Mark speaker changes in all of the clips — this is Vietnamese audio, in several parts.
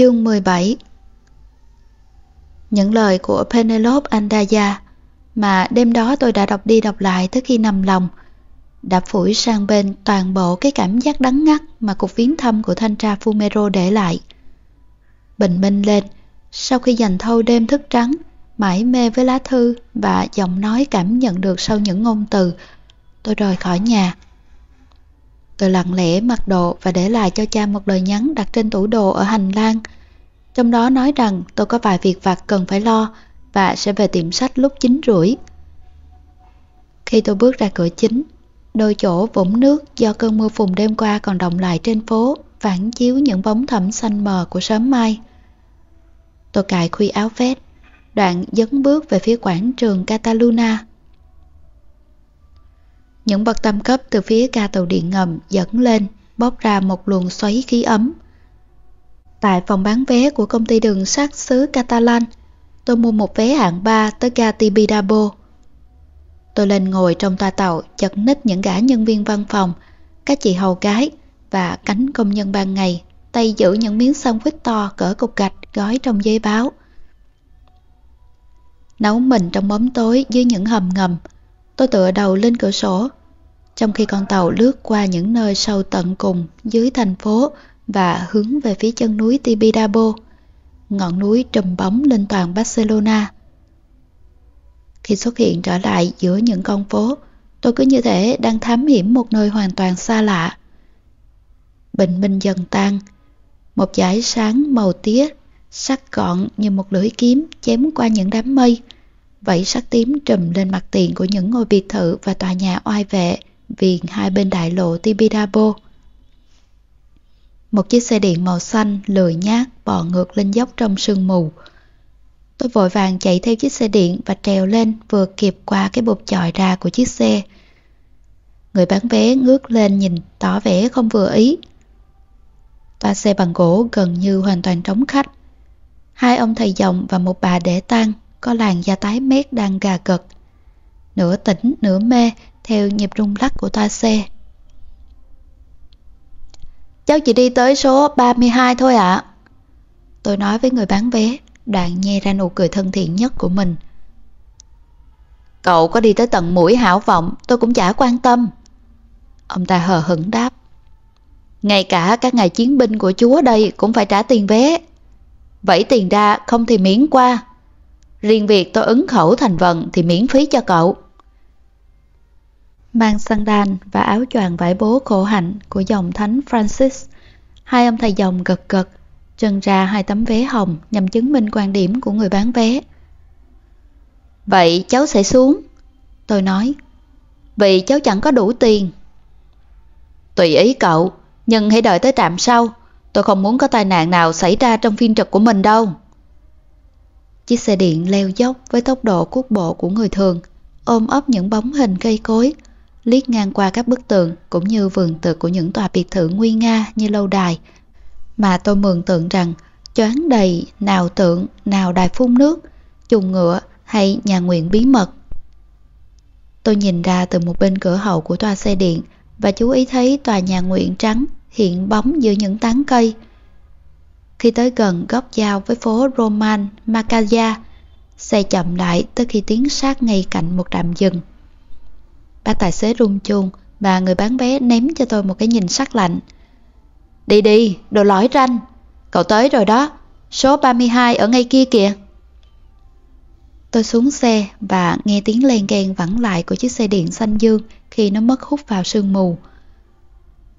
Speaker 1: Chương 17 Những lời của Penelope Andaya mà đêm đó tôi đã đọc đi đọc lại tới khi nằm lòng đã phủi sang bên toàn bộ cái cảm giác đắng ngắt mà cuộc viếng thăm của thanh tra Fumero để lại. Bình minh lên, sau khi dành thâu đêm thức trắng, mãi mê với lá thư và giọng nói cảm nhận được sau những ngôn từ, tôi rời khỏi nhà. Tôi lặng lẽ mặc đồ và để lại cho cha một lời nhắn đặt trên tủ đồ ở hành lang. Trong đó nói rằng tôi có vài việc vặt cần phải lo và sẽ về tiệm sách lúc 9 rưỡi. Khi tôi bước ra cửa chính, đôi chỗ vũng nước do cơn mưa phùn đêm qua còn động lại trên phố phản chiếu những bóng thẫm xanh mờ của sớm mai. Tôi cài khuy áo vest, đoạn dấn bước về phía quảng trường Cataluna. Những bậc tam cấp từ phía ga tàu điện ngầm dẫn lên, bóp ra một luồng xoáy khí ấm. Tại phòng bán vé của công ty đường sắt xứ Catalan, tôi mua một vé hạng 3 tới ga Tibidabo. Tôi lên ngồi trong toa tàu chật ních những gã nhân viên văn phòng, các chị hầu gái và cánh công nhân ban ngày, tay giữ những miếng sandwich to cỡ cục gạch gói trong giấy báo. Nấu mình trong bóng tối dưới những hầm ngầm, tôi tựa đầu lên cửa sổ, trong khi con tàu lướt qua những nơi sâu tận cùng dưới thành phố và hướng về phía chân núi Tibidabo, ngọn núi trùm bóng lên toàn Barcelona. Khi xuất hiện trở lại giữa những con phố, tôi cứ như thể đang thám hiểm một nơi hoàn toàn xa lạ. Bình minh dần tan, một dải sáng màu tía, sắc gọn như một lưỡi kiếm chém qua những đám mây, vẫy sắc tím trùm lên mặt tiền của những ngôi biệt thự và tòa nhà oai vệ viền hai bên đại lộ Tibidabo. Một chiếc xe điện màu xanh lười nhát bò ngược lên dốc trong sương mù. Tôi vội vàng chạy theo chiếc xe điện và trèo lên vừa kịp qua cái bột chòi ra của chiếc xe. Người bán vé ngước lên nhìn tỏ vẻ không vừa ý. Toa xe bằng gỗ gần như hoàn toàn trống khách. Hai ông thầy dòng và một bà để tang có làn da tái mét đang gà gật. Nửa tỉnh, nửa mê theo nhịp rung lắc của toa xe. Cháu chỉ đi tới số 32 thôi ạ. Tôi nói với người bán vé, đoạn nhe ra nụ cười thân thiện nhất của mình. Cậu có đi tới tận mũi hảo vọng, tôi cũng chả quan tâm. Ông ta hờ hững đáp. Ngay cả các ngày chiến binh của chúa đây cũng phải trả tiền vé. Vẫy tiền ra không thì miễn qua. Riêng việc tôi ứng khẩu thành vần thì miễn phí cho cậu. Mang sandal và áo choàng vải bố khổ hạnh của dòng thánh Francis. Hai ông thầy dòng gật gật, trần ra hai tấm vé hồng nhằm chứng minh quan điểm của người bán vé. Vậy cháu sẽ xuống. Tôi nói, vì cháu chẳng có đủ tiền. Tùy ý cậu, nhưng hãy đợi tới trạm sau. Tôi không muốn có tai nạn nào xảy ra trong phiên trực của mình đâu. Chiếc xe điện leo dốc với tốc độ cuốc bộ của người thường, ôm ấp những bóng hình cây cối, liếc ngang qua các bức tường cũng như vườn tược của những tòa biệt thự nguy nga như lâu đài, mà tôi mường tượng rằng choán đầy nào tượng, nào đài phun nước, chuồng ngựa hay nhà nguyện bí mật. Tôi nhìn ra từ một bên cửa hậu của tòa xe điện và chú ý thấy tòa nhà nguyện trắng hiện bóng giữa những tán cây. Khi tới gần góc giao với phố Roman Macaya, xe chậm lại tới khi tiến sát ngay cạnh một trạm dừng. Ba tài xế rung chuông và người bán vé ném cho tôi một cái nhìn sắc lạnh. Đi đi, đồ lõi ranh. Cậu tới rồi đó, số 32 ở ngay kia kìa. Tôi xuống xe và nghe tiếng len keng vẳng lại của chiếc xe điện xanh dương khi nó mất hút vào sương mù.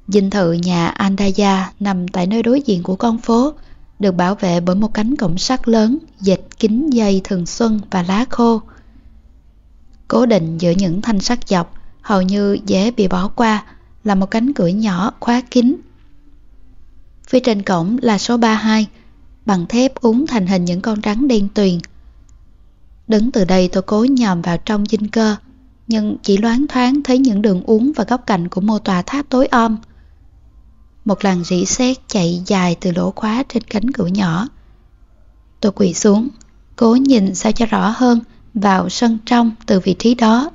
Speaker 1: Dinh thự nhà Andaya nằm tại nơi đối diện của con phố, được bảo vệ bởi một cánh cổng sắt lớn, dịch kính dây thường xuân và lá khô. Cố định giữa những thanh sắt dọc, hầu như dễ bị bỏ qua, là một cánh cửa nhỏ khóa kín. Phía trên cổng là số 32, bằng thép uống thành hình những con rắn đen tuyền. Đứng từ đây tôi cố nhòm vào trong dinh cơ, nhưng chỉ loáng thoáng thấy những đường uống và góc cạnh của mô tòa tháp tối om. Một làn rỉ sét chạy dài từ lỗ khóa trên cánh cửa nhỏ. Tôi quỳ xuống, cố nhìn sao cho rõ hơn vào sân trong từ vị trí đó.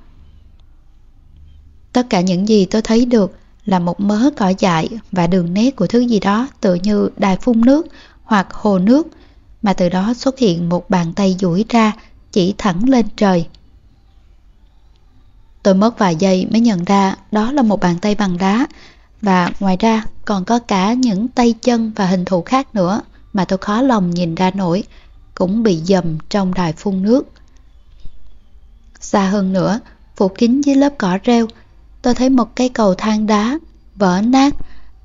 Speaker 1: Tất cả những gì tôi thấy được là một mớ cỏ dại và đường nét của thứ gì đó tự như đài phun nước hoặc hồ nước, mà từ đó xuất hiện một bàn tay duỗi ra chỉ thẳng lên trời. Tôi mất vài giây mới nhận ra đó là một bàn tay bằng đá và ngoài ra còn có cả những tay chân và hình thù khác nữa mà tôi khó lòng nhìn ra nổi, cũng bị dầm trong đài phun nước. Xa hơn nữa, phủ kín dưới lớp cỏ rêu, tôi thấy một cây cầu thang đá, vỡ nát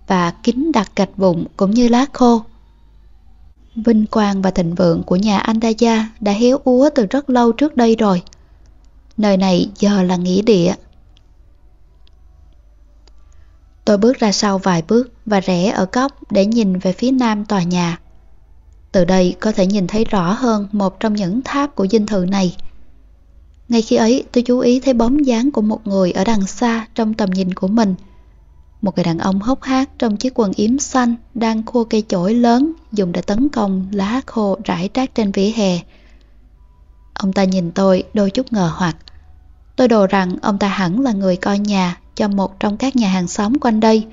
Speaker 1: và kính đặt gạch vụn cũng như lá khô. Vinh quang và thịnh vượng của nhà Andaya đã héo úa từ rất lâu trước đây rồi. Nơi này giờ là nghĩa địa. Tôi bước ra sau vài bước và rẽ ở góc để nhìn về phía nam tòa nhà. Từ đây có thể nhìn thấy rõ hơn một trong những tháp của dinh thự này. Ngay khi ấy, tôi chú ý thấy bóng dáng của một người ở đằng xa trong tầm nhìn của mình. Một người đàn ông hốc hác trong chiếc quần yếm xanh đang khua cây chổi lớn, dùng để tấn công lá khô rải rác trên vỉa hè. Ông ta nhìn tôi đôi chút ngờ hoặc. Tôi đồ rằng ông ta hẳn là người coi nhà cho một trong các nhà hàng xóm quanh đây.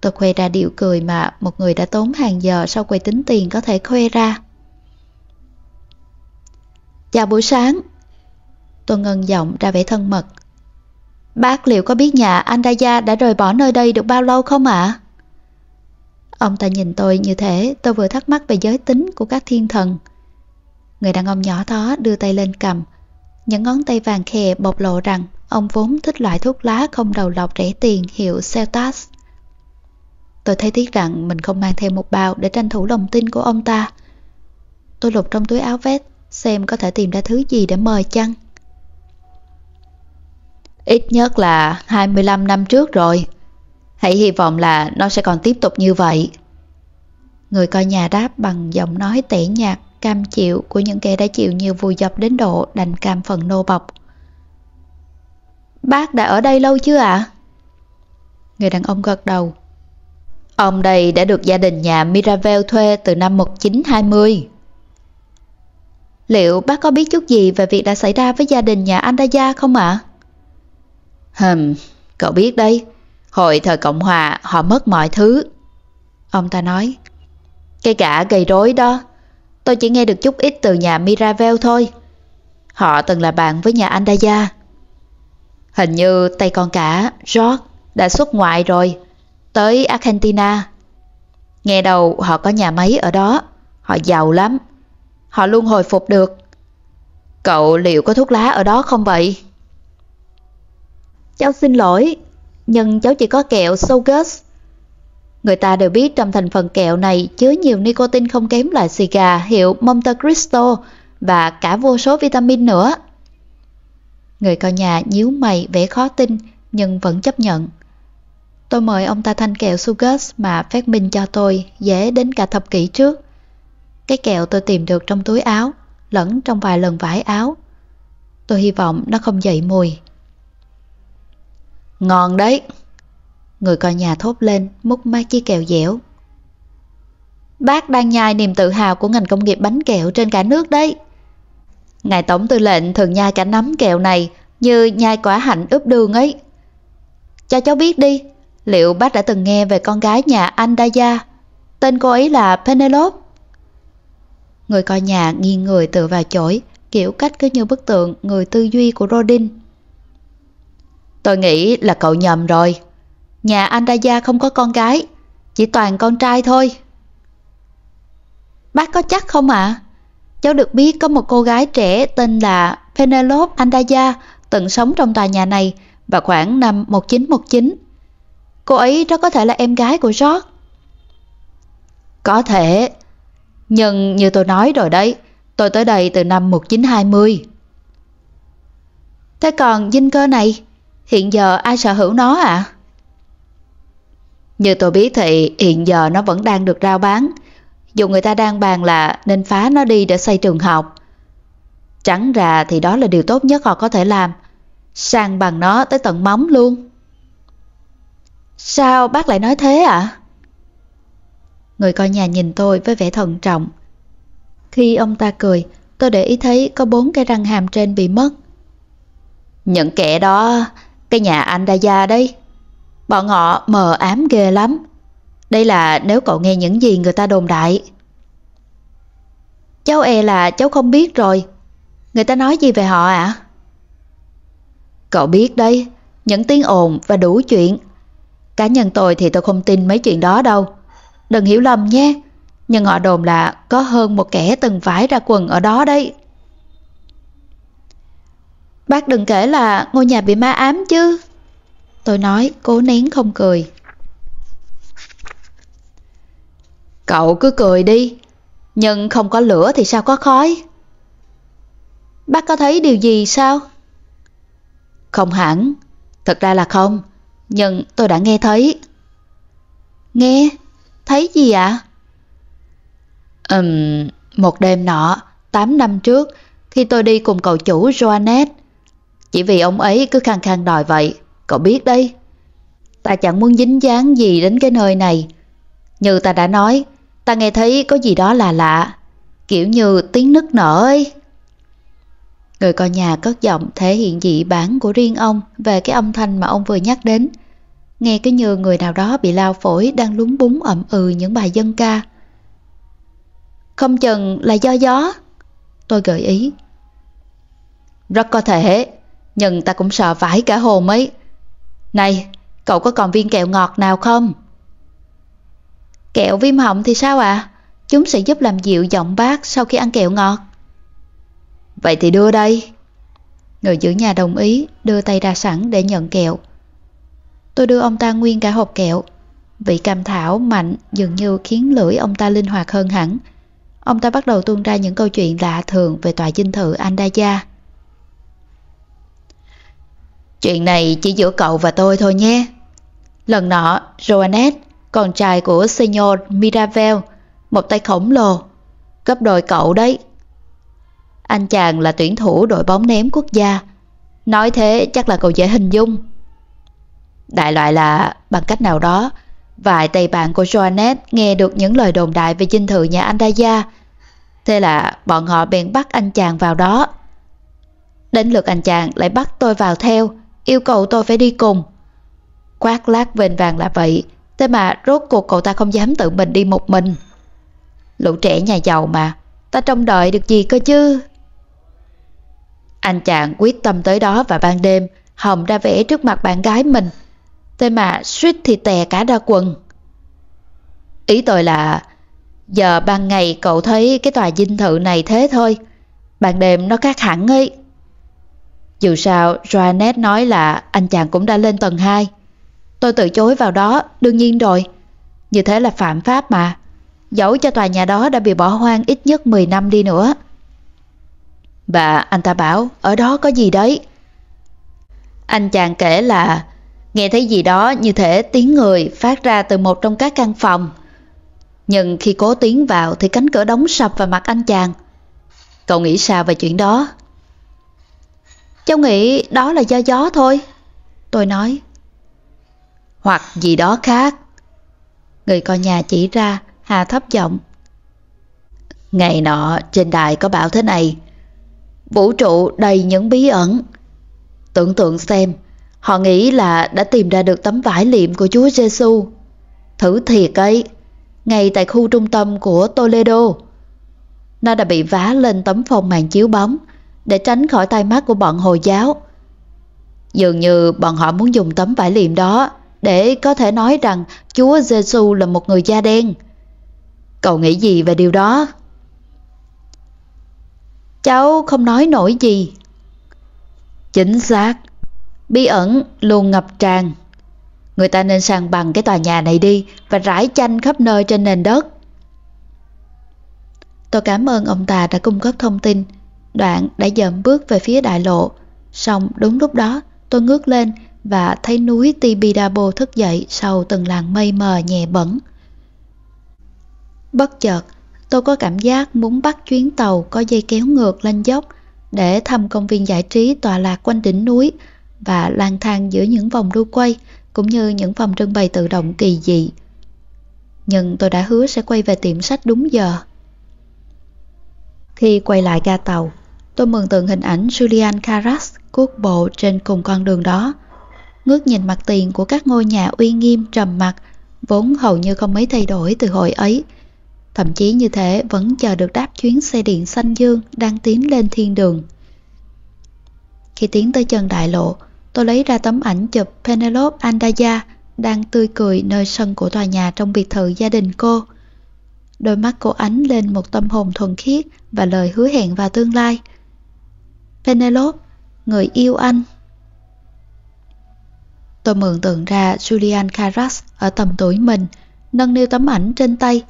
Speaker 1: Tôi khoe ra điệu cười mà một người đã tốn hàng giờ sau quầy tính tiền có thể khoe ra. Chào buổi sáng. Tôi ngân giọng ra vẻ thân mật. Bác liệu có biết nhà Andaya đã rời bỏ nơi đây được bao lâu không ạ? Ông ta nhìn tôi như thế, tôi vừa thắc mắc về giới tính của các thiên thần. Người đàn ông nhỏ đó đưa tay lên cầm, những ngón tay vàng khè bộc lộ rằng ông vốn thích loại thuốc lá không đầu lọc rẻ tiền hiệu Celtas. Tôi thấy tiếc rằng mình không mang thêm một bao để tranh thủ lòng tin của ông ta. Tôi lục trong túi áo vest xem có thể tìm ra thứ gì để mời chăng. Ít nhất là 25 năm trước rồi. Hãy hy vọng là nó sẽ còn tiếp tục như vậy. Người coi nhà đáp bằng giọng nói tẻ nhạt, cam chịu của những kẻ đã chịu nhiều vùi dập đến độ đành cam phần nô bọc. Bác đã ở đây lâu chưa ạ? Người đàn ông gật đầu. Ông đây đã được gia đình nhà Miravel thuê từ năm 1920. Liệu bác có biết chút gì về việc đã xảy ra với gia đình nhà Andaya không ạ? Hừm, cậu biết đấy, hồi thời Cộng Hòa họ mất mọi thứ. Ông ta nói, cái cả gây rối đó, tôi chỉ nghe được chút ít từ nhà Miravel thôi. Họ từng là bạn với nhà Andaya. Hình như tay con cả, George, đã xuất ngoại rồi, tới Argentina. Nghe đầu họ có nhà máy ở đó, họ giàu lắm. Họ luôn hồi phục được. Cậu liệu có thuốc lá ở đó không vậy? Cháu xin lỗi, nhưng cháu chỉ có kẹo Sogus. Người ta đều biết trong thành phần kẹo này chứa nhiều nicotine không kém loại xì gà hiệu Monte Cristo và cả vô số vitamin nữa. Người coi nhà nhíu mày vẻ khó tin nhưng vẫn chấp nhận. Tôi mời ông ta thanh kẹo Sugus mà phát minh cho tôi dễ đến cả thập kỷ trước. Cái kẹo tôi tìm được trong túi áo, lẫn trong vài lần vải áo. Tôi hy vọng nó không dậy mùi. Ngon đấy. Người coi nhà thốt lên, múc mát chiếc kẹo dẻo. Bác đang nhai niềm tự hào của ngành công nghiệp bánh kẹo trên cả nước đấy. Ngài Tổng Tư lệnh thường nhai cả nắm kẹo này như nhai quả hạnh ướp đường ấy. Cho cháu biết đi, liệu bác đã từng nghe về con gái nhà Andaya? Tên cô ấy là Penelope. Người coi nhà nghiêng người tựa vào chổi, kiểu cách cứ như bức tượng người tư duy của Rodin. Tôi nghĩ là cậu nhầm rồi. Nhà Andaya không có con gái, chỉ toàn con trai thôi. Bác có chắc không ạ? À? Cháu được biết có một cô gái trẻ tên là Penelope Andaya từng sống trong tòa nhà này vào khoảng năm 1919. Cô ấy rất có thể là em gái của George. Có thể, nhưng như tôi nói rồi đấy, tôi tới đây từ năm 1920. Thế còn dinh cơ này, hiện giờ ai sở hữu nó ạ? À? Như tôi biết thì hiện giờ nó vẫn đang được rao bán, dù người ta đang bàn là nên phá nó đi để xây trường học. Chẳng ra thì đó là điều tốt nhất họ có thể làm. Sang bằng nó tới tận móng luôn. Sao bác lại nói thế ạ? À? Người coi nhà nhìn tôi với vẻ thận trọng. Khi ông ta cười, tôi để ý thấy có bốn cái răng hàm trên bị mất. Những kẻ đó, cái nhà anh đa gia đấy. Bọn họ mờ ám ghê lắm. Đây là nếu cậu nghe những gì người ta đồn đại. Cháu e là cháu không biết rồi. Người ta nói gì về họ ạ? Cậu biết đấy, những tiếng ồn và đủ chuyện. Cá nhân tôi thì tôi không tin mấy chuyện đó đâu. Đừng hiểu lầm nhé, nhưng họ đồn là có hơn một kẻ từng vải ra quần ở đó đấy. Bác đừng kể là ngôi nhà bị ma ám chứ. Tôi nói cố nén không cười. Cậu cứ cười đi, nhưng không có lửa thì sao có khói? Bác có thấy điều gì sao? Không hẳn, thật ra là không, nhưng tôi đã nghe thấy. Nghe? Thấy gì ạ? À? Ừm, một đêm nọ, 8 năm trước, khi tôi đi cùng cậu chủ Joanet, chỉ vì ông ấy cứ khăng khăng đòi vậy, cậu biết đấy. Ta chẳng muốn dính dáng gì đến cái nơi này. Như ta đã nói, ta nghe thấy có gì đó là lạ, kiểu như tiếng nức nở ấy. Người coi nhà cất giọng thể hiện dị bản của riêng ông về cái âm thanh mà ông vừa nhắc đến. Nghe cứ như người nào đó bị lao phổi đang lúng búng ẩm ừ những bài dân ca. Không chừng là do gió. Tôi gợi ý. Rất có thể, nhưng ta cũng sợ vãi cả hồn ấy. Này, cậu có còn viên kẹo ngọt nào không? Kẹo viêm họng thì sao ạ? À? Chúng sẽ giúp làm dịu giọng bác sau khi ăn kẹo ngọt. Vậy thì đưa đây. Người giữ nhà đồng ý, đưa tay ra sẵn để nhận kẹo. Tôi đưa ông ta nguyên cả hộp kẹo. Vị cam thảo mạnh dường như khiến lưỡi ông ta linh hoạt hơn hẳn. Ông ta bắt đầu tuôn ra những câu chuyện lạ thường về tòa dinh thự Andaya. Chuyện này chỉ giữa cậu và tôi thôi nhé. Lần nọ, Joanet, con trai của Senor Miravel, một tay khổng lồ, gấp đôi cậu đấy. Anh chàng là tuyển thủ đội bóng ném quốc gia. Nói thế chắc là cậu dễ hình dung. Đại loại là bằng cách nào đó, vài tay bạn của Joanet nghe được những lời đồn đại về dinh thự nhà anh Daya. Thế là bọn họ bèn bắt anh chàng vào đó. Đến lượt anh chàng lại bắt tôi vào theo, yêu cầu tôi phải đi cùng. Quát lát vền vàng là vậy, thế mà rốt cuộc cậu ta không dám tự mình đi một mình. Lũ trẻ nhà giàu mà, ta trông đợi được gì cơ chứ? Anh chàng quyết tâm tới đó và ban đêm Hồng ra vẽ trước mặt bạn gái mình Thế mà suýt thì tè cả ra quần Ý tôi là Giờ ban ngày cậu thấy cái tòa dinh thự này thế thôi Ban đêm nó khác hẳn ấy dù sao Joanet nói là anh chàng cũng đã lên tầng 2 Tôi từ chối vào đó, Đương nhiên rồi Như thế là phạm pháp mà Dẫu cho tòa nhà đó đã bị bỏ hoang ít nhất 10 năm đi nữa và anh ta bảo, ở đó có gì đấy. Anh chàng kể là, nghe thấy gì đó như thể tiếng người phát ra từ một trong các căn phòng. Nhưng khi cố tiến vào thì cánh cửa đóng sập vào mặt anh chàng. Cậu nghĩ sao về chuyện đó? Cháu nghĩ đó là do gió thôi. Tôi nói. Hoặc gì đó khác. Người coi nhà chỉ ra, Hà thấp giọng. Ngày nọ trên đài có bảo thế này. Vũ trụ đầy những bí ẩn. Tưởng tượng xem, họ nghĩ là đã tìm ra được tấm vải liệm của Chúa Giêsu. Thử thiệt ấy, ngay tại khu trung tâm của Toledo. Nó đã bị vá lên tấm phòng màn chiếu bóng để tránh khỏi tai mắt của bọn Hồi giáo. Dường như bọn họ muốn dùng tấm vải liệm đó để có thể nói rằng Chúa Giêsu là một người da đen. Cậu nghĩ gì về điều đó? Cháu không nói nổi gì. Chính xác. Bí ẩn luôn ngập tràn. Người ta nên sàn bằng cái tòa nhà này đi và rải chanh khắp nơi trên nền đất. Tôi cảm ơn ông ta đã cung cấp thông tin. Đoạn đã dậm bước về phía đại lộ. Xong đúng lúc đó tôi ngước lên và thấy núi Tibidabo thức dậy sau từng làn mây mờ nhẹ bẩn. Bất chợt, Tôi có cảm giác muốn bắt chuyến tàu có dây kéo ngược lên dốc để thăm công viên giải trí tọa lạc quanh đỉnh núi và lang thang giữa những vòng đu quay cũng như những phòng trưng bày tự động kỳ dị. Nhưng tôi đã hứa sẽ quay về tiệm sách đúng giờ. Khi quay lại ga tàu, tôi mường tượng hình ảnh Julian Carras cuốc bộ trên cùng con đường đó. Ngước nhìn mặt tiền của các ngôi nhà uy nghiêm trầm mặc, vốn hầu như không mấy thay đổi từ hồi ấy, Thậm chí như thế vẫn chờ được đáp chuyến xe điện xanh dương đang tiến lên thiên đường. Khi tiến tới chân đại lộ, tôi lấy ra tấm ảnh chụp Penelope Andaya đang tươi cười nơi sân của tòa nhà trong biệt thự gia đình cô. Đôi mắt cô ánh lên một tâm hồn thuần khiết và lời hứa hẹn vào tương lai. Penelope, người yêu anh. Tôi mượn tượng ra Julian Carras ở tầm tuổi mình, nâng niu tấm ảnh trên tay.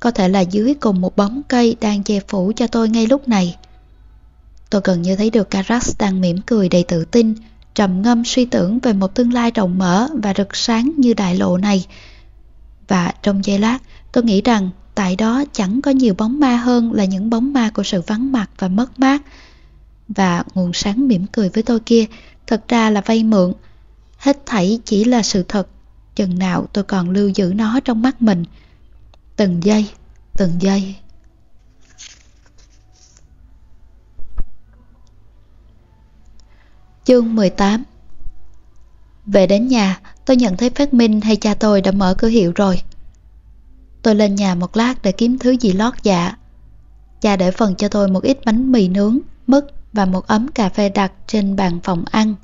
Speaker 1: Có thể là dưới cùng một bóng cây đang che phủ cho tôi ngay lúc này. Tôi gần như thấy được Carras đang mỉm cười đầy tự tin, trầm ngâm suy tưởng về một tương lai rộng mở và rực sáng như đại lộ này. Và trong giây lát, tôi nghĩ rằng tại đó chẳng có nhiều bóng ma hơn là những bóng ma của sự vắng mặt và mất mát. Và nguồn sáng mỉm cười với tôi kia thật ra là vay mượn. Hết thảy chỉ là sự thật, chừng nào tôi còn lưu giữ nó trong mắt mình. Từng giây, từng giây. Chương 18 Về đến nhà, tôi nhận thấy phát minh hay cha tôi đã mở cửa hiệu rồi. Tôi lên nhà một lát để kiếm thứ gì lót dạ. Cha để phần cho tôi một ít bánh mì nướng, mứt và một ấm cà phê đặt trên bàn phòng ăn.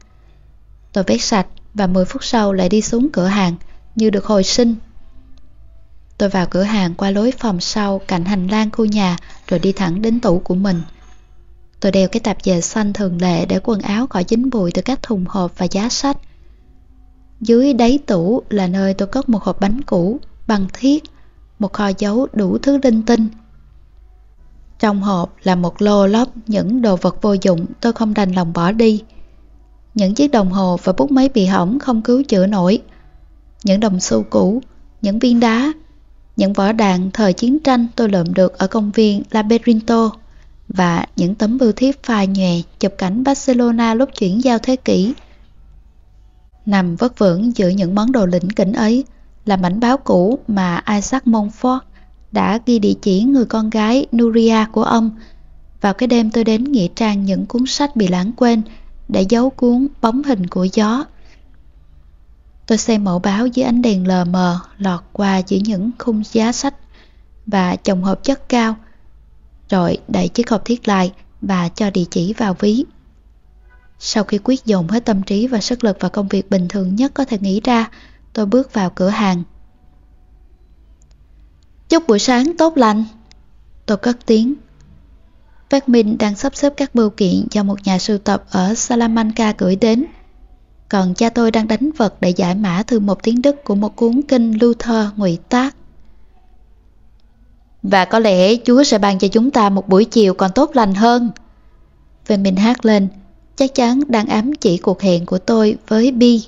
Speaker 1: Tôi vét sạch và 10 phút sau lại đi xuống cửa hàng như được hồi sinh. Tôi vào cửa hàng qua lối phòng sau cạnh hành lang khu nhà rồi đi thẳng đến tủ của mình. Tôi đeo cái tạp dề xanh thường lệ để quần áo khỏi dính bụi từ các thùng hộp và giá sách. Dưới đáy tủ là nơi tôi cất một hộp bánh cũ, bằng thiết, một kho dấu đủ thứ linh tinh. Trong hộp là một lô lót những đồ vật vô dụng tôi không đành lòng bỏ đi. Những chiếc đồng hồ và bút máy bị hỏng không cứu chữa nổi. Những đồng xu cũ, những viên đá, những vỏ đạn thời chiến tranh tôi lượm được ở công viên Laberinto và những tấm bưu thiếp phai nhòe chụp cảnh Barcelona lúc chuyển giao thế kỷ. Nằm vất vưởng giữa những món đồ lĩnh kỉnh ấy là mảnh báo cũ mà Isaac Montfort đã ghi địa chỉ người con gái Nuria của ông vào cái đêm tôi đến nghĩa trang những cuốn sách bị lãng quên để giấu cuốn bóng hình của gió. Tôi xem mẫu báo dưới ánh đèn lờ mờ lọt qua giữa những khung giá sách và chồng hộp chất cao rồi đẩy chiếc hộp thiết lại và cho địa chỉ vào ví. Sau khi quyết dồn hết tâm trí và sức lực vào công việc bình thường nhất có thể nghĩ ra, tôi bước vào cửa hàng. Chúc buổi sáng tốt lành. Tôi cất tiếng. Phát Minh đang sắp xếp các bưu kiện cho một nhà sưu tập ở Salamanca gửi đến. Còn cha tôi đang đánh vật để giải mã từ một tiếng Đức của một cuốn kinh Luther ngụy tác. Và có lẽ Chúa sẽ ban cho chúng ta một buổi chiều còn tốt lành hơn. Về mình hát lên, chắc chắn đang ám chỉ cuộc hẹn của tôi với Bi.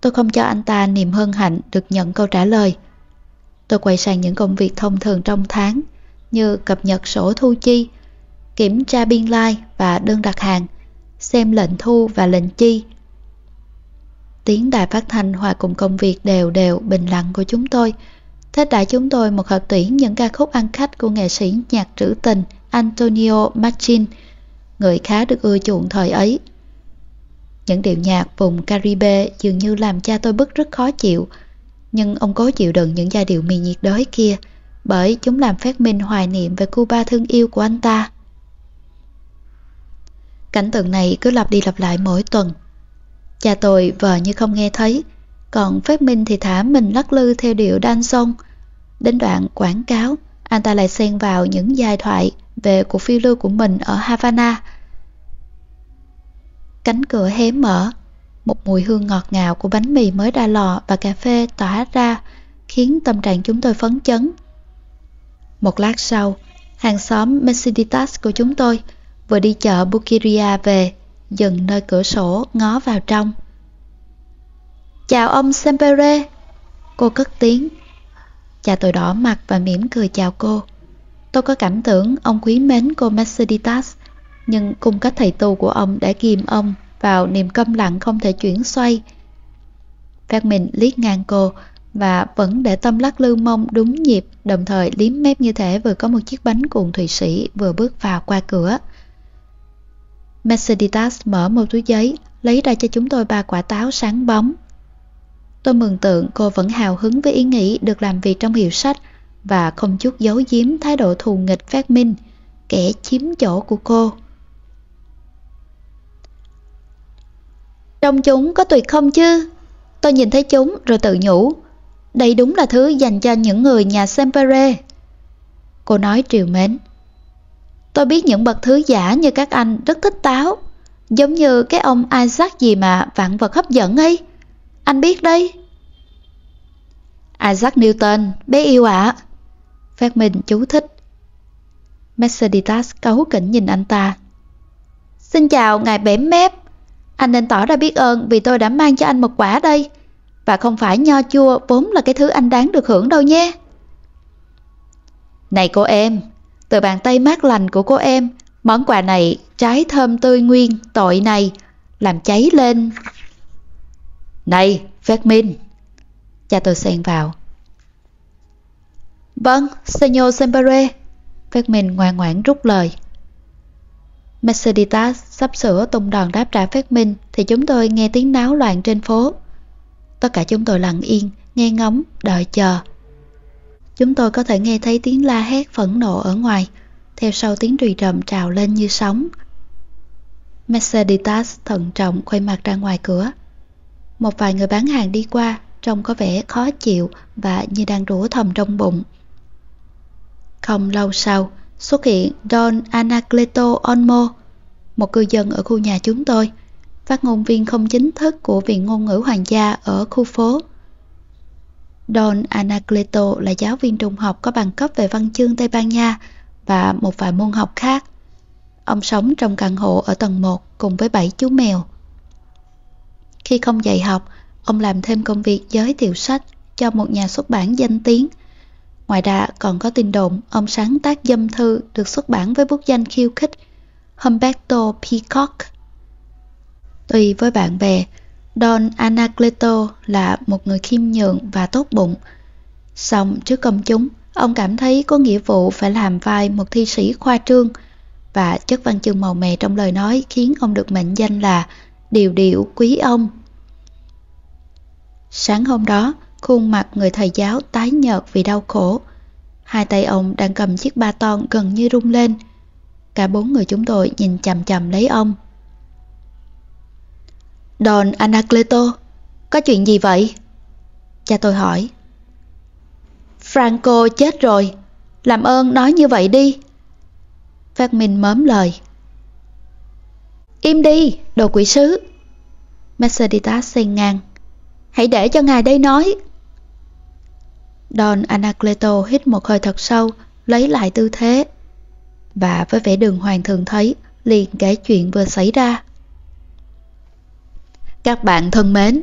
Speaker 1: Tôi không cho anh ta niềm hân hạnh được nhận câu trả lời. Tôi quay sang những công việc thông thường trong tháng như cập nhật sổ thu chi, kiểm tra biên lai và đơn đặt hàng, xem lệnh thu và lệnh chi. Tiếng đài phát thanh hòa cùng công việc đều đều bình lặng của chúng tôi Thế đã chúng tôi một hợp tuyển những ca khúc ăn khách của nghệ sĩ nhạc trữ tình Antonio Machin, người khá được ưa chuộng thời ấy. Những điệu nhạc vùng Caribe dường như làm cha tôi bức rất khó chịu, nhưng ông cố chịu đựng những giai điệu mì nhiệt đới kia, bởi chúng làm phát minh hoài niệm về Cuba thương yêu của anh ta. Cảnh tượng này cứ lặp đi lặp lại mỗi tuần. Cha tôi vờ như không nghe thấy, còn phát minh thì thả mình lắc lư theo điệu đan sông. Đến đoạn quảng cáo, anh ta lại xen vào những giai thoại về cuộc phiêu lưu của mình ở Havana. Cánh cửa hé mở, một mùi hương ngọt ngào của bánh mì mới ra lò và cà phê tỏa ra, khiến tâm trạng chúng tôi phấn chấn. Một lát sau, hàng xóm Mercedes của chúng tôi vừa đi chợ Bukiria về, dừng nơi cửa sổ ngó vào trong. Chào ông Sempere. Cô cất tiếng. Cha tôi đỏ mặt và mỉm cười chào cô. Tôi có cảm tưởng ông quý mến cô Mercedes, nhưng cung cách thầy tu của ông đã ghim ông vào niềm câm lặng không thể chuyển xoay. Phát mình liếc ngang cô và vẫn để tâm lắc lư mông đúng nhịp đồng thời liếm mép như thể vừa có một chiếc bánh cuộn thụy sĩ vừa bước vào qua cửa. Mercedes mở một túi giấy lấy ra cho chúng tôi ba quả táo sáng bóng Tôi mừng tượng cô vẫn hào hứng với ý nghĩ được làm việc trong hiệu sách và không chút giấu giếm thái độ thù nghịch phát minh, kẻ chiếm chỗ của cô. Trong chúng có tuyệt không chứ? Tôi nhìn thấy chúng rồi tự nhủ. Đây đúng là thứ dành cho những người nhà Sempere. Cô nói triều mến. Tôi biết những bậc thứ giả như các anh rất thích táo. Giống như cái ông Isaac gì mà vạn vật hấp dẫn ấy. Anh biết đấy. Isaac Newton, bé yêu ạ. À. Phát Minh chú thích. Mercedes cấu kỉnh nhìn anh ta. Xin chào ngài bẻm mép. Anh nên tỏ ra biết ơn vì tôi đã mang cho anh một quả đây. Và không phải nho chua vốn là cái thứ anh đáng được hưởng đâu nhé. Này cô em, từ bàn tay mát lành của cô em, món quà này trái thơm tươi nguyên, tội này, làm cháy lên. Này, Phép Minh! Cha tôi xen vào. Vâng, Senor Sempere. Phép Minh ngoan ngoãn rút lời. Mercedes sắp sửa tung đòn đáp trả phát minh thì chúng tôi nghe tiếng náo loạn trên phố. Tất cả chúng tôi lặng yên, nghe ngóng, đợi chờ. Chúng tôi có thể nghe thấy tiếng la hét phẫn nộ ở ngoài, theo sau tiếng rì rầm trào lên như sóng. Mercedes thận trọng quay mặt ra ngoài cửa. Một vài người bán hàng đi qua, trông có vẻ khó chịu và như đang rủa thầm trong bụng. Không lâu sau, xuất hiện Don Anacleto Onmo, một cư dân ở khu nhà chúng tôi, phát ngôn viên không chính thức của Viện Ngôn ngữ Hoàng gia ở khu phố. Don Anacleto là giáo viên trung học có bằng cấp về văn chương Tây Ban Nha và một vài môn học khác. Ông sống trong căn hộ ở tầng 1 cùng với bảy chú mèo. Khi không dạy học, ông làm thêm công việc giới thiệu sách cho một nhà xuất bản danh tiếng – Ngoài ra còn có tin đồn ông sáng tác dâm thư được xuất bản với bút danh khiêu khích Humberto Peacock. Tùy với bạn bè, Don Anacleto là một người khiêm nhường và tốt bụng. Xong trước công chúng, ông cảm thấy có nghĩa vụ phải làm vai một thi sĩ khoa trương và chất văn chương màu mè trong lời nói khiến ông được mệnh danh là điều điệu quý ông. Sáng hôm đó, Khuôn mặt người thầy giáo tái nhợt vì đau khổ. Hai tay ông đang cầm chiếc ba ton gần như rung lên. Cả bốn người chúng tôi nhìn chầm chầm lấy ông. Don Anacleto, có chuyện gì vậy? Cha tôi hỏi. Franco chết rồi, làm ơn nói như vậy đi. Phát Minh mớm lời. Im đi, đồ quỷ sứ. Mercedes xen ngang. Hãy để cho ngài đây nói. Don Anacleto hít một hơi thật sâu, lấy lại tư thế. Và với vẻ đường hoàng thường thấy, liền kể chuyện vừa xảy ra. Các bạn thân mến,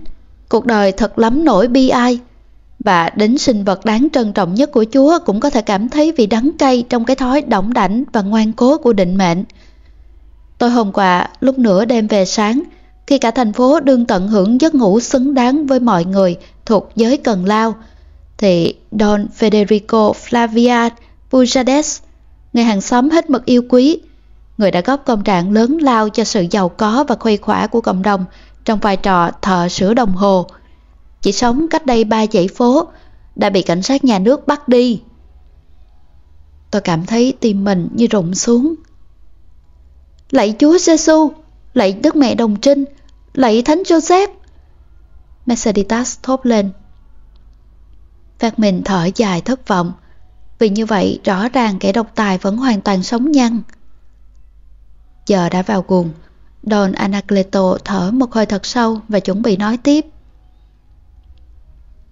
Speaker 1: cuộc đời thật lắm nỗi bi ai. Và đến sinh vật đáng trân trọng nhất của Chúa cũng có thể cảm thấy vị đắng cay trong cái thói đỏng đảnh và ngoan cố của định mệnh. Tôi hôm qua, lúc nửa đêm về sáng, khi cả thành phố đương tận hưởng giấc ngủ xứng đáng với mọi người thuộc giới cần lao, thì Don Federico Flavia Pujades, người hàng xóm hết mực yêu quý, người đã góp công trạng lớn lao cho sự giàu có và khuây khỏa của cộng đồng trong vai trò thợ sửa đồng hồ. Chỉ sống cách đây ba dãy phố, đã bị cảnh sát nhà nước bắt đi. Tôi cảm thấy tim mình như rụng xuống. Lạy Chúa Giêsu, lạy Đức Mẹ Đồng Trinh, lạy Thánh Joseph. Mercedes thốt lên Phát Minh thở dài thất vọng. Vì như vậy rõ ràng kẻ độc tài vẫn hoàn toàn sống nhăn. Giờ đã vào cùng, Don Anacleto thở một hơi thật sâu và chuẩn bị nói tiếp.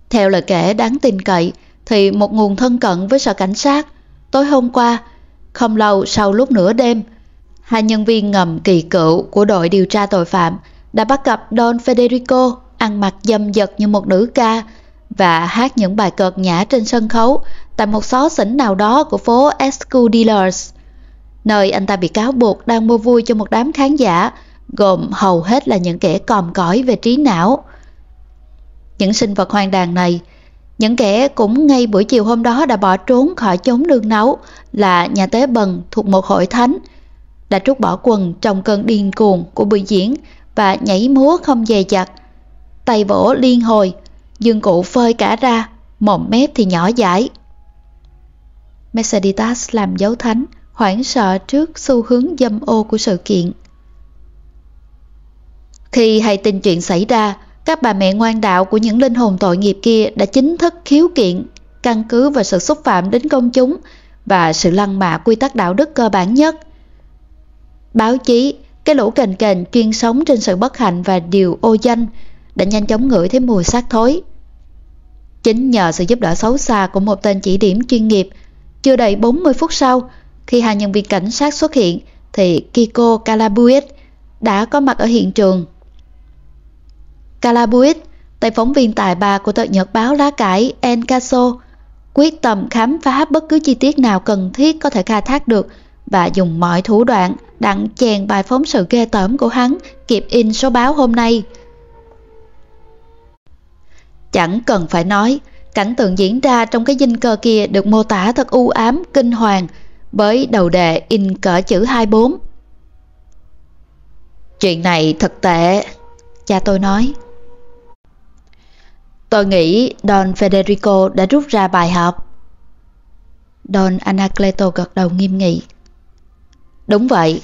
Speaker 1: Theo lời kể đáng tin cậy, thì một nguồn thân cận với sở cảnh sát, tối hôm qua, không lâu sau lúc nửa đêm, hai nhân viên ngầm kỳ cựu của đội điều tra tội phạm đã bắt gặp Don Federico ăn mặc dâm dật như một nữ ca và hát những bài cợt nhã trên sân khấu tại một xó xỉnh nào đó của phố Escudillers, nơi anh ta bị cáo buộc đang mua vui cho một đám khán giả gồm hầu hết là những kẻ còm cõi về trí não. Những sinh vật hoang đàn này, những kẻ cũng ngay buổi chiều hôm đó đã bỏ trốn khỏi chốn nương nấu là nhà tế bần thuộc một hội thánh, đã trút bỏ quần trong cơn điên cuồng của buổi diễn và nhảy múa không dè chặt, tay vỗ liên hồi, Dương cụ phơi cả ra, mồm mép thì nhỏ dãi. Mercedes làm dấu thánh, hoảng sợ trước xu hướng dâm ô của sự kiện. Khi hay tin chuyện xảy ra, các bà mẹ ngoan đạo của những linh hồn tội nghiệp kia đã chính thức khiếu kiện căn cứ vào sự xúc phạm đến công chúng và sự lăng mạ quy tắc đạo đức cơ bản nhất. Báo chí, cái lũ cành cành chuyên sống trên sự bất hạnh và điều ô danh đã nhanh chóng ngửi thấy mùi xác thối. Chính nhờ sự giúp đỡ xấu xa của một tên chỉ điểm chuyên nghiệp, chưa đầy 40 phút sau, khi hai nhân viên cảnh sát xuất hiện, thì Kiko Calabuet đã có mặt ở hiện trường. Calabuet, tay phóng viên tài ba của tờ nhật báo lá cải El Caso, quyết tâm khám phá bất cứ chi tiết nào cần thiết có thể khai thác được và dùng mọi thủ đoạn đặng chèn bài phóng sự ghê tởm của hắn kịp in số báo hôm nay. Chẳng cần phải nói, cảnh tượng diễn ra trong cái dinh cơ kia được mô tả thật u ám, kinh hoàng với đầu đề in cỡ chữ 24. Chuyện này thật tệ, cha tôi nói. Tôi nghĩ Don Federico đã rút ra bài học. Don Anacleto gật đầu nghiêm nghị. Đúng vậy.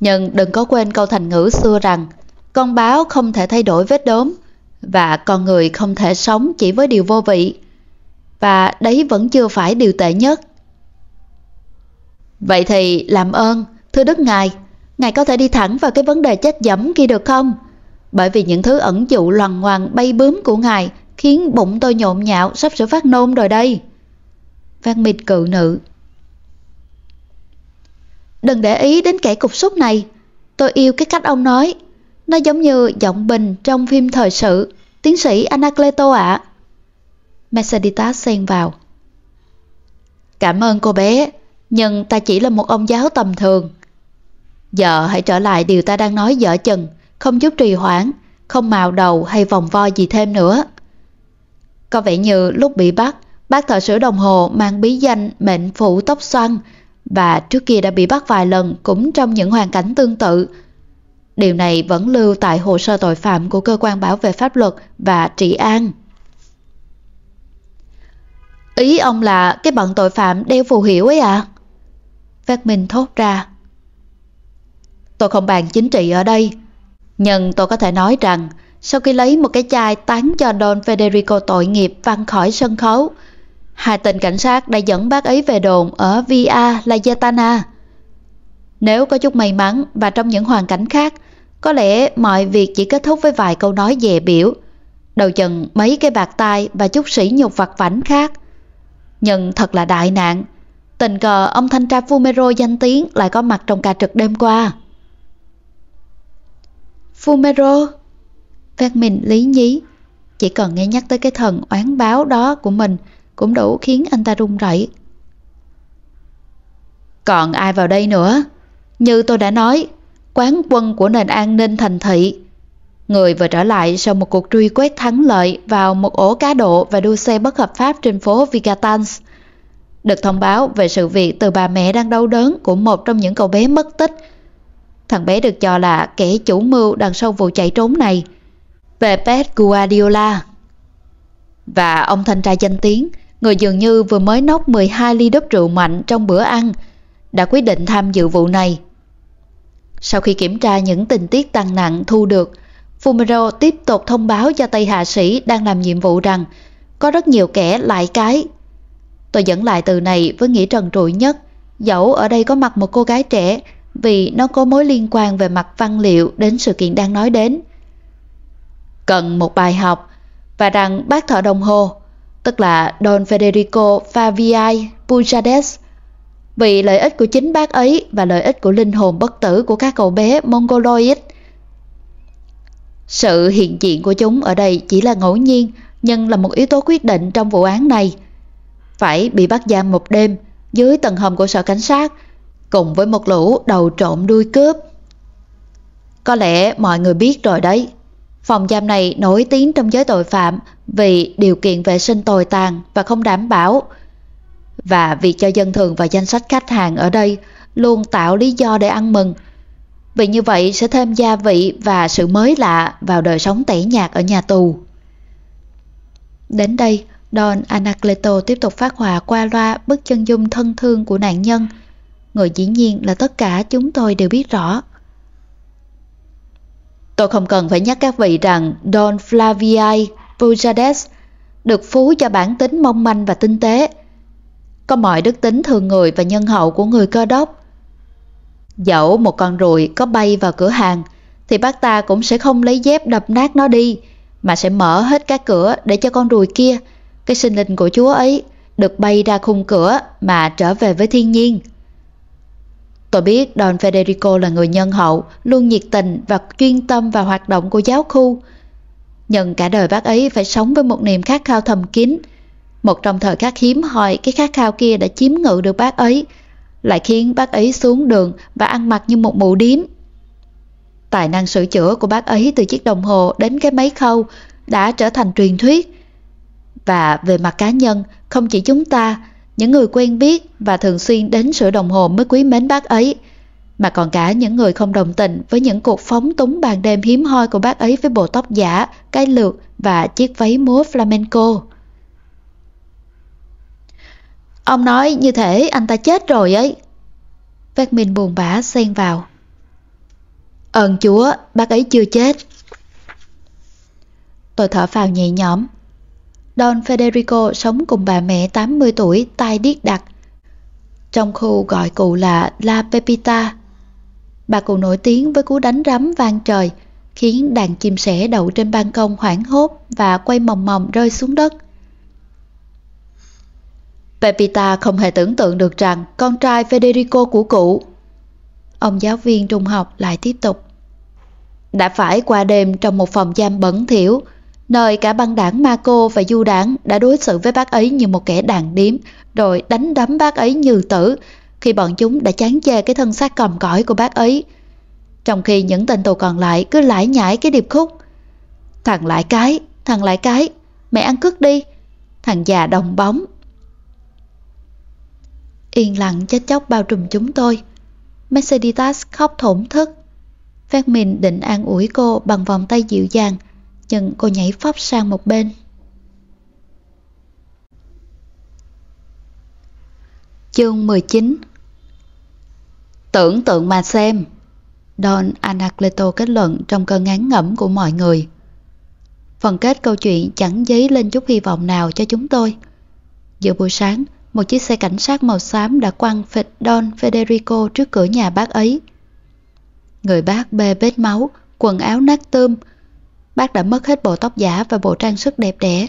Speaker 1: Nhưng đừng có quên câu thành ngữ xưa rằng con báo không thể thay đổi vết đốm và con người không thể sống chỉ với điều vô vị. Và đấy vẫn chưa phải điều tệ nhất. Vậy thì làm ơn, thưa Đức Ngài, Ngài có thể đi thẳng vào cái vấn đề chết dẫm kia được không? Bởi vì những thứ ẩn dụ loằng ngoằng bay bướm của Ngài khiến bụng tôi nhộn nhạo sắp sửa phát nôn rồi đây. Văn mịt cự nữ. Đừng để ý đến kẻ cục xúc này. Tôi yêu cái cách ông nói. Nó giống như giọng bình trong phim thời sự. Tiến sĩ Anacleto ạ. À. Mercedes xen vào. Cảm ơn cô bé, nhưng ta chỉ là một ông giáo tầm thường. Giờ hãy trở lại điều ta đang nói dở chừng, không chút trì hoãn, không màu đầu hay vòng vo gì thêm nữa. Có vẻ như lúc bị bắt, bác thợ sửa đồng hồ mang bí danh mệnh phụ tóc xoăn và trước kia đã bị bắt vài lần cũng trong những hoàn cảnh tương tự. Điều này vẫn lưu tại hồ sơ tội phạm của cơ quan bảo vệ pháp luật và trị an. Ý ông là cái bọn tội phạm đeo phù hiệu ấy à? Phát Minh thốt ra. Tôi không bàn chính trị ở đây, nhưng tôi có thể nói rằng sau khi lấy một cái chai tán cho Don Federico tội nghiệp văng khỏi sân khấu, hai tên cảnh sát đã dẫn bác ấy về đồn ở Via La Yetana. Nếu có chút may mắn và trong những hoàn cảnh khác, có lẽ mọi việc chỉ kết thúc với vài câu nói dè biểu, đầu chừng mấy cái bạc tai và chút sỉ nhục vặt vảnh khác. Nhưng thật là đại nạn, tình cờ ông thanh tra Fumero danh tiếng lại có mặt trong ca trực đêm qua. Fumero? Phát mình lý nhí, chỉ cần nghe nhắc tới cái thần oán báo đó của mình cũng đủ khiến anh ta run rẩy. Còn ai vào đây nữa? Như tôi đã nói, quán quân của nền an ninh thành thị. Người vừa trở lại sau một cuộc truy quét thắng lợi vào một ổ cá độ và đua xe bất hợp pháp trên phố Vigatans. Được thông báo về sự việc từ bà mẹ đang đau đớn của một trong những cậu bé mất tích. Thằng bé được cho là kẻ chủ mưu đằng sau vụ chạy trốn này. Về Pep Guardiola. Và ông thanh tra danh tiếng, người dường như vừa mới nốc 12 ly đớp rượu mạnh trong bữa ăn, đã quyết định tham dự vụ này. Sau khi kiểm tra những tình tiết tăng nặng thu được, Fumero tiếp tục thông báo cho Tây Hạ Sĩ đang làm nhiệm vụ rằng có rất nhiều kẻ lại cái. Tôi dẫn lại từ này với nghĩa trần trụi nhất, dẫu ở đây có mặt một cô gái trẻ vì nó có mối liên quan về mặt văn liệu đến sự kiện đang nói đến. Cần một bài học và rằng bác thợ đồng hồ, tức là Don Federico Faviai Pujades, vì lợi ích của chính bác ấy và lợi ích của linh hồn bất tử của các cậu bé Mongoloid. Sự hiện diện của chúng ở đây chỉ là ngẫu nhiên, nhưng là một yếu tố quyết định trong vụ án này. Phải bị bắt giam một đêm dưới tầng hầm của sở cảnh sát, cùng với một lũ đầu trộm đuôi cướp. Có lẽ mọi người biết rồi đấy. Phòng giam này nổi tiếng trong giới tội phạm vì điều kiện vệ sinh tồi tàn và không đảm bảo, và việc cho dân thường vào danh sách khách hàng ở đây luôn tạo lý do để ăn mừng. Vì như vậy sẽ thêm gia vị và sự mới lạ vào đời sống tẻ nhạt ở nhà tù. Đến đây, Don Anacleto tiếp tục phát họa qua loa bức chân dung thân thương của nạn nhân. Người dĩ nhiên là tất cả chúng tôi đều biết rõ.
Speaker 2: Tôi không cần phải nhắc các vị rằng Don Flaviai Pujades được phú cho bản tính mong manh và tinh tế, có mọi đức tính thường người và nhân hậu của người cơ đốc. Dẫu một con ruồi có bay vào cửa hàng, thì bác ta cũng sẽ không lấy dép đập nát nó đi, mà sẽ mở hết các cửa để cho con ruồi kia, cái sinh linh của chúa ấy, được bay ra khung cửa mà trở về với thiên nhiên. Tôi biết Don Federico là người nhân hậu, luôn nhiệt tình và chuyên tâm vào hoạt động của giáo khu. Nhưng cả đời bác ấy phải sống với một niềm khát khao thầm kín. Một trong thời khắc hiếm hoi, cái khát khao kia đã chiếm ngự được bác ấy, lại khiến bác ấy xuống đường và ăn mặc như một mụ điếm. Tài năng sửa chữa của bác ấy từ chiếc đồng hồ đến cái máy khâu đã trở thành truyền thuyết. Và về mặt cá nhân, không chỉ chúng ta, những người quen biết và thường xuyên đến sửa đồng hồ mới quý mến bác ấy, mà còn cả những người không đồng tình với những cuộc phóng túng ban đêm hiếm hoi của bác ấy với bộ tóc giả, cái lược và chiếc váy múa flamenco.
Speaker 1: Ông nói như thể anh ta chết rồi ấy. Phát Minh buồn bã xen vào.
Speaker 2: Ơn Chúa, bác ấy chưa chết.
Speaker 1: Tôi thở phào nhẹ nhõm. Don Federico sống cùng bà mẹ 80 tuổi, tai điếc đặc. Trong khu gọi cụ là La Pepita. Bà cụ nổi tiếng với cú đánh rắm vang trời, khiến đàn chim sẻ đậu trên ban công hoảng hốt và quay mòng mòng rơi xuống đất.
Speaker 2: Pepita không hề tưởng tượng được rằng con trai Federico của cụ.
Speaker 1: Ông giáo viên trung học lại tiếp tục.
Speaker 2: Đã phải qua đêm trong một phòng giam bẩn thỉu, nơi cả băng đảng Marco và du đảng đã đối xử với bác ấy như một kẻ đàn điếm, rồi đánh đấm bác ấy như tử, khi bọn chúng đã chán chê cái thân xác cầm cõi của bác ấy. Trong khi những tên tù còn lại cứ lải nhải cái điệp khúc. Thằng lại cái, thằng lại cái, mẹ ăn cướp đi, thằng già đồng bóng,
Speaker 1: Yên lặng chết chóc bao trùm chúng tôi. Mercedes khóc thổn thức. Phát mình định an ủi cô bằng vòng tay dịu dàng, nhưng cô nhảy phóc sang một bên.
Speaker 2: Chương 19 Tưởng tượng mà xem Don Anacleto kết luận trong cơn ngán ngẩm của mọi người
Speaker 1: Phần kết câu chuyện chẳng dấy lên chút hy vọng nào cho chúng tôi Giữa buổi sáng một chiếc xe cảnh sát màu xám đã quăng phịch Don Federico trước cửa nhà bác ấy. Người bác bê vết máu, quần áo nát tươm. Bác đã mất hết bộ tóc giả và bộ trang sức đẹp đẽ.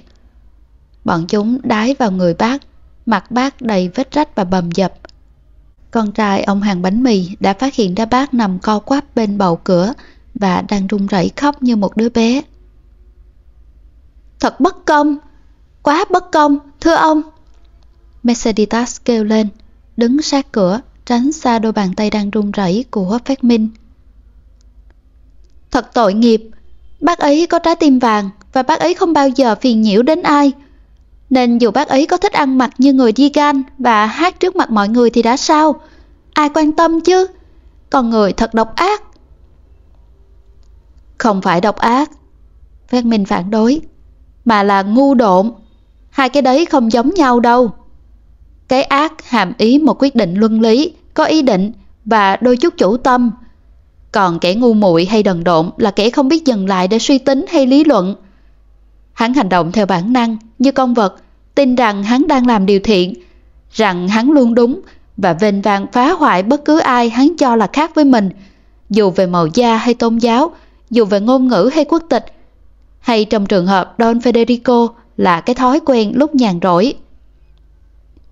Speaker 1: Bọn chúng đái vào người bác, mặt bác đầy vết rách và bầm dập. Con trai ông hàng bánh mì đã phát hiện ra bác nằm co quắp bên bầu cửa và đang run rẩy khóc như một đứa bé.
Speaker 3: Thật bất công, quá bất công, thưa ông.
Speaker 1: Mercedes kêu lên, đứng sát cửa, tránh xa đôi bàn tay đang run rẩy của Phát Minh.
Speaker 3: Thật tội nghiệp, bác ấy có trái tim vàng và bác ấy không bao giờ phiền nhiễu đến ai. Nên dù bác ấy có thích ăn mặc như người di gan và hát trước mặt mọi người thì đã sao? Ai quan tâm chứ? Còn người thật độc ác.
Speaker 2: Không phải độc ác, Phát Minh phản đối, mà là ngu độn. Hai cái đấy không giống nhau đâu. Cái ác hàm ý một quyết định luân lý, có ý định và đôi chút chủ tâm. Còn kẻ ngu muội hay đần độn là kẻ không biết dừng lại để suy tính hay lý luận. Hắn hành động theo bản năng, như con vật, tin rằng hắn đang làm điều thiện, rằng hắn luôn đúng và vênh vang phá hoại bất cứ ai hắn cho là khác với mình, dù về màu da hay tôn giáo, dù về ngôn ngữ hay quốc tịch, hay trong trường hợp Don Federico là cái thói quen lúc nhàn rỗi.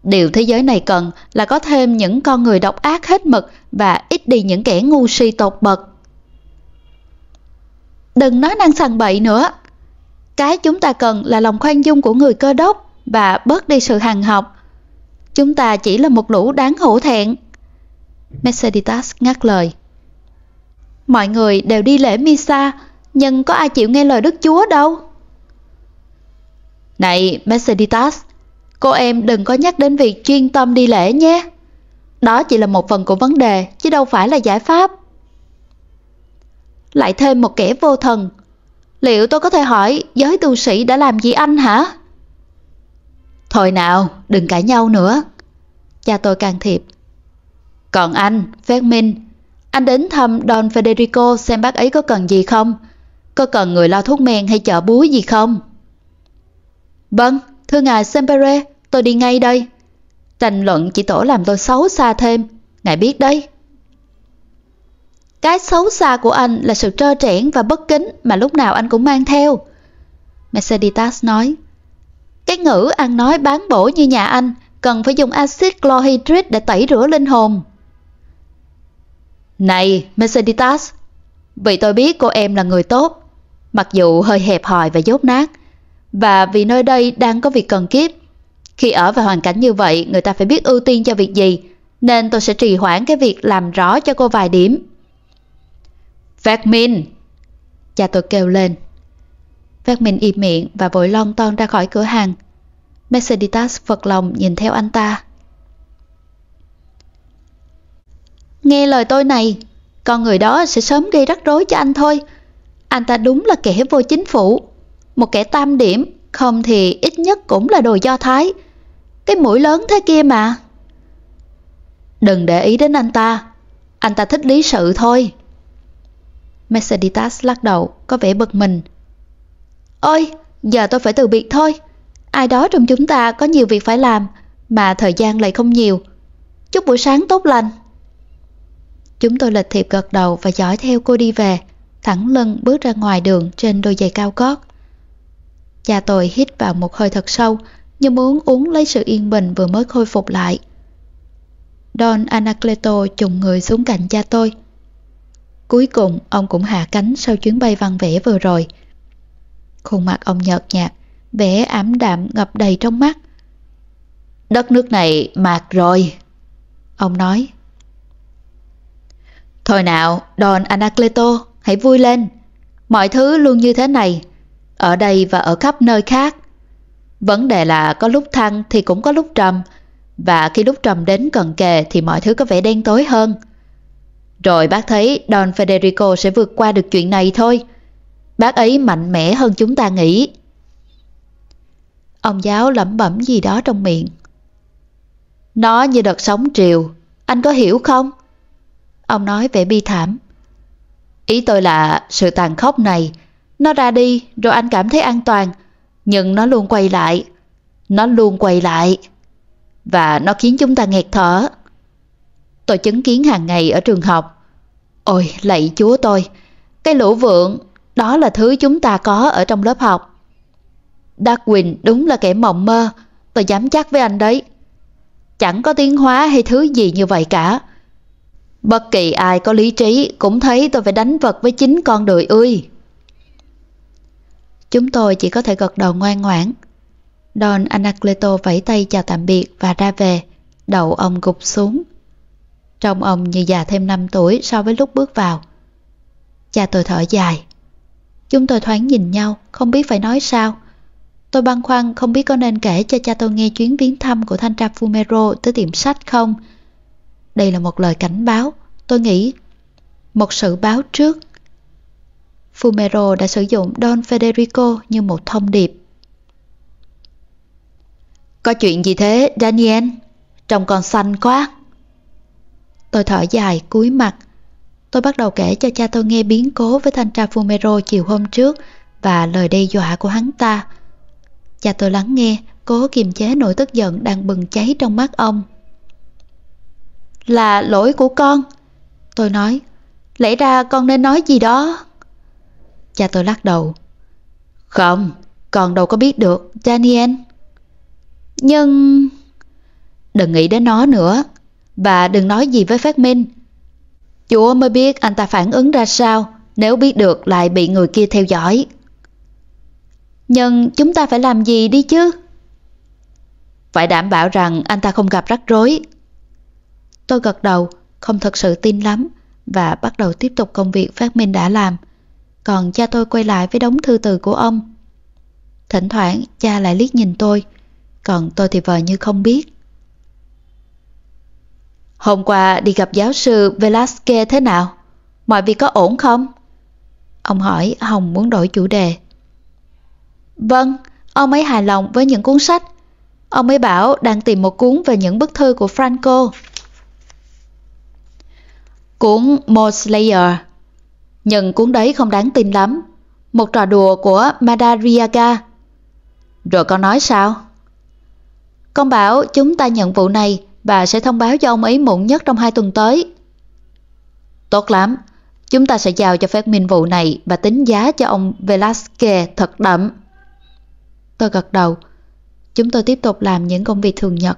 Speaker 2: Điều thế giới này cần là có thêm những con người độc ác hết mực và ít đi những kẻ ngu si tột bậc.
Speaker 3: Đừng nói năng sằng bậy nữa. Cái chúng ta cần là lòng khoan dung của người cơ đốc và bớt đi sự hằng học. Chúng ta chỉ là một lũ đáng hổ thẹn.
Speaker 1: Mercedes ngắt lời.
Speaker 3: Mọi người đều đi lễ Misa, nhưng có ai chịu nghe lời Đức Chúa đâu.
Speaker 2: Này Mercedes, Cô em đừng có nhắc đến việc chuyên tâm đi lễ nhé. Đó chỉ là một phần của vấn đề, chứ đâu phải là giải pháp.
Speaker 3: Lại thêm một kẻ vô thần. Liệu tôi có thể hỏi giới tu sĩ đã làm gì anh hả?
Speaker 2: Thôi nào, đừng cãi nhau nữa.
Speaker 1: Cha tôi can thiệp.
Speaker 2: Còn anh, Phép Minh, anh đến thăm Don Federico xem bác ấy có cần gì không? Có cần người lo thuốc men hay chợ búa gì không?
Speaker 1: Vâng, thưa ngài Sempere, tôi đi ngay đây. Tranh luận chỉ tổ làm tôi xấu xa thêm, ngài biết đấy. Cái xấu xa của anh là sự trơ trẽn và bất kính mà lúc nào anh cũng mang theo. Mercedes nói, cái ngữ ăn nói bán bổ như nhà anh cần phải dùng axit chlorhydric để tẩy rửa linh hồn.
Speaker 2: Này, Mercedes, vì tôi biết cô em là người tốt, mặc dù hơi hẹp hòi và dốt nát, và vì nơi đây đang có việc cần kiếp. Khi ở vào hoàn cảnh như vậy, người ta phải biết ưu tiên cho việc gì, nên tôi sẽ trì hoãn cái việc làm rõ cho cô vài điểm. Phát Minh!
Speaker 1: Cha tôi kêu lên. Phát Minh im miệng và vội lon ton ra khỏi cửa hàng. Mercedes phật lòng nhìn theo anh ta. Nghe lời tôi này, con người đó sẽ sớm gây rắc rối cho anh thôi. Anh ta đúng là kẻ vô chính phủ. Một kẻ tam điểm, không thì ít nhất cũng là đồ do thái. Cái mũi lớn thế kia mà.
Speaker 2: Đừng để ý đến anh ta. Anh ta thích lý sự thôi.
Speaker 1: Mercedes lắc đầu, có vẻ bực mình. Ôi, giờ tôi phải từ biệt thôi. Ai đó trong chúng ta có nhiều việc phải làm, mà thời gian lại không nhiều. Chúc buổi sáng tốt lành. Chúng tôi lịch thiệp gật đầu và dõi theo cô đi về, thẳng lưng bước ra ngoài đường trên đôi giày cao gót. Cha tôi hít vào một hơi thật sâu, như muốn uống lấy sự yên bình vừa mới khôi phục lại. Don Anacleto trùng người xuống cạnh cha tôi. Cuối cùng ông cũng hạ cánh sau chuyến bay văn vẽ vừa rồi. Khuôn mặt ông nhợt nhạt, vẻ ảm đạm ngập đầy trong mắt.
Speaker 2: Đất nước này mạt rồi. Ông nói. Thôi nào, Don Anacleto, hãy vui lên. Mọi thứ luôn như thế này, ở đây và ở khắp nơi khác. Vấn đề là có lúc thăng thì cũng có lúc trầm, và khi lúc trầm đến gần kề thì mọi thứ có vẻ đen tối hơn. Rồi bác thấy Don Federico sẽ vượt qua được chuyện này thôi. Bác ấy mạnh mẽ hơn chúng ta nghĩ.
Speaker 1: Ông giáo lẩm bẩm gì đó trong miệng.
Speaker 2: Nó như đợt sóng triều, anh có hiểu không?
Speaker 1: Ông nói vẻ bi thảm.
Speaker 2: Ý tôi là sự tàn khốc này, nó ra đi rồi anh cảm thấy an toàn, nhưng nó luôn quay lại. Nó luôn quay lại. Và nó khiến chúng ta nghẹt thở. Tôi chứng kiến hàng ngày ở trường học. Ôi, lạy chúa tôi, cái lũ vượng, đó là thứ chúng ta có ở trong lớp học. Darwin đúng là kẻ mộng mơ, tôi dám chắc với anh đấy. Chẳng có tiến hóa hay thứ gì như vậy cả. Bất kỳ ai có lý trí cũng thấy tôi phải đánh vật với chính con đười ươi.
Speaker 1: Chúng tôi chỉ có thể gật đầu ngoan ngoãn. Don Anacleto vẫy tay chào tạm biệt và ra về, đầu ông gục xuống. Trông ông như già thêm 5 tuổi so với lúc bước vào. Cha tôi thở dài. Chúng tôi thoáng nhìn nhau, không biết phải nói sao. Tôi băn khoăn không biết có nên kể cho cha tôi nghe chuyến viếng thăm của thanh tra Fumero tới tiệm sách không. Đây là một lời cảnh báo, tôi nghĩ. Một sự báo trước. Fumero đã sử dụng Don Federico như một thông điệp.
Speaker 2: Có chuyện gì thế, Daniel? Trông còn xanh quá.
Speaker 1: Tôi thở dài, cúi mặt. Tôi bắt đầu kể cho cha tôi nghe biến cố với thanh tra Fumero chiều hôm trước và lời đe dọa của hắn ta. Cha tôi lắng nghe, cố kiềm chế nỗi tức giận đang bừng cháy trong mắt ông. Là lỗi của con. Tôi nói, lẽ ra con nên nói gì đó. Cha tôi lắc đầu.
Speaker 2: Không, con đâu có biết được, Daniel.
Speaker 1: Nhưng...
Speaker 2: Đừng nghĩ đến nó nữa, và đừng nói gì với phát minh. Chúa mới biết anh ta phản ứng ra sao nếu biết được lại bị người kia theo dõi.
Speaker 1: Nhưng chúng ta phải làm gì đi chứ?
Speaker 2: Phải đảm bảo rằng anh ta không gặp rắc rối.
Speaker 1: Tôi gật đầu, không thật sự tin lắm và bắt đầu tiếp tục công việc phát minh đã làm. Còn cha tôi quay lại với đống thư từ của ông. Thỉnh thoảng cha lại liếc nhìn tôi, còn tôi thì vờ như không biết.
Speaker 2: Hôm qua đi gặp giáo sư Velasquez thế nào? Mọi việc có ổn không?
Speaker 1: Ông hỏi Hồng muốn đổi chủ đề. Vâng, ông ấy hài lòng với những cuốn sách.
Speaker 2: Ông ấy bảo đang tìm một cuốn về những bức thư của Franco. Cuốn Moslayer. Nhưng cuốn đấy không đáng tin lắm. Một trò đùa của Madariaga. Rồi con nói sao? Con bảo chúng ta nhận vụ này và sẽ thông báo cho ông ấy muộn nhất trong hai tuần tới. Tốt lắm, chúng ta sẽ giao cho phát minh vụ này và tính giá cho ông Velasquez thật đậm. Tôi gật đầu. Chúng tôi tiếp tục làm những công việc thường nhật.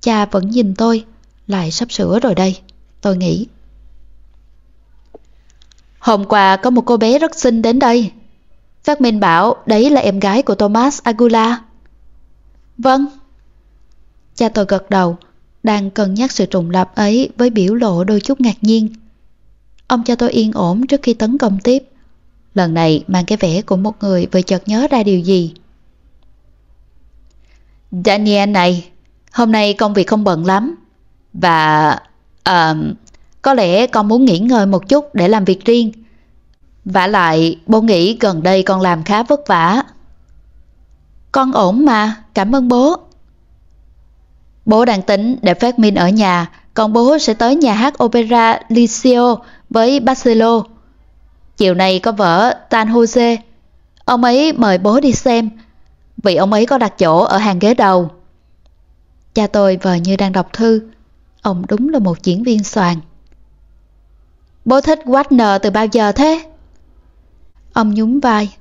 Speaker 2: Cha vẫn nhìn tôi, lại sắp sửa rồi đây, tôi nghĩ. Hôm qua có một cô bé rất xinh đến đây. Phát Minh bảo đấy là em gái của Thomas Agula. Vâng. Cha tôi gật đầu, đang cân nhắc sự trùng lập ấy với biểu lộ đôi chút ngạc nhiên. Ông cho tôi yên ổn trước khi tấn công tiếp. Lần này mang cái vẻ của một người vừa chợt nhớ ra điều gì. Daniel này, hôm nay công việc không bận lắm. Và... Uh, có lẽ con muốn nghỉ ngơi một chút để làm việc riêng. vả lại, bố nghĩ gần đây con làm khá vất vả. Con ổn mà, cảm ơn bố. Bố đang tính để phát minh ở nhà, còn bố sẽ tới nhà hát opera Liceo với Barcelo. Chiều nay có vở Tan Jose. Ông ấy mời bố đi xem, vì ông ấy có đặt chỗ ở hàng ghế đầu. Cha tôi vờ như đang đọc thư, ông đúng là một diễn viên soàn. Bố thích Wagner từ bao giờ thế? Ông nhún vai.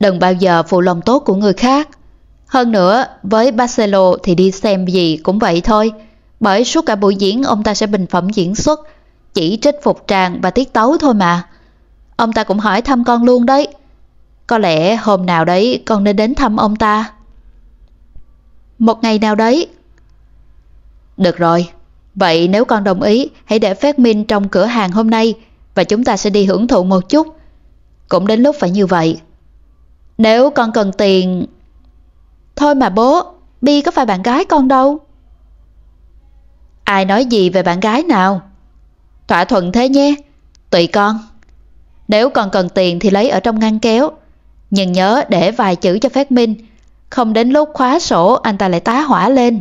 Speaker 2: Đừng bao giờ phụ lòng tốt của người khác. Hơn nữa, với Barcelo thì đi xem gì cũng vậy thôi. Bởi suốt cả buổi diễn ông ta sẽ bình phẩm diễn xuất, chỉ trích phục tràng và tiết tấu thôi mà. Ông ta cũng hỏi thăm con luôn đấy. Có lẽ hôm nào đấy con nên đến thăm ông ta. Một ngày nào đấy. Được rồi, vậy nếu con đồng ý, hãy để phát minh trong cửa hàng hôm nay và chúng ta sẽ đi hưởng thụ một chút. Cũng đến lúc phải như vậy. Nếu con cần tiền... Thôi mà bố, Bi có phải bạn gái con đâu. Ai nói gì về bạn gái nào? Thỏa thuận thế nhé, tùy con. Nếu con cần tiền thì lấy ở trong ngăn kéo, nhưng nhớ để vài chữ cho phát minh, không đến lúc khóa sổ anh ta lại tá hỏa lên.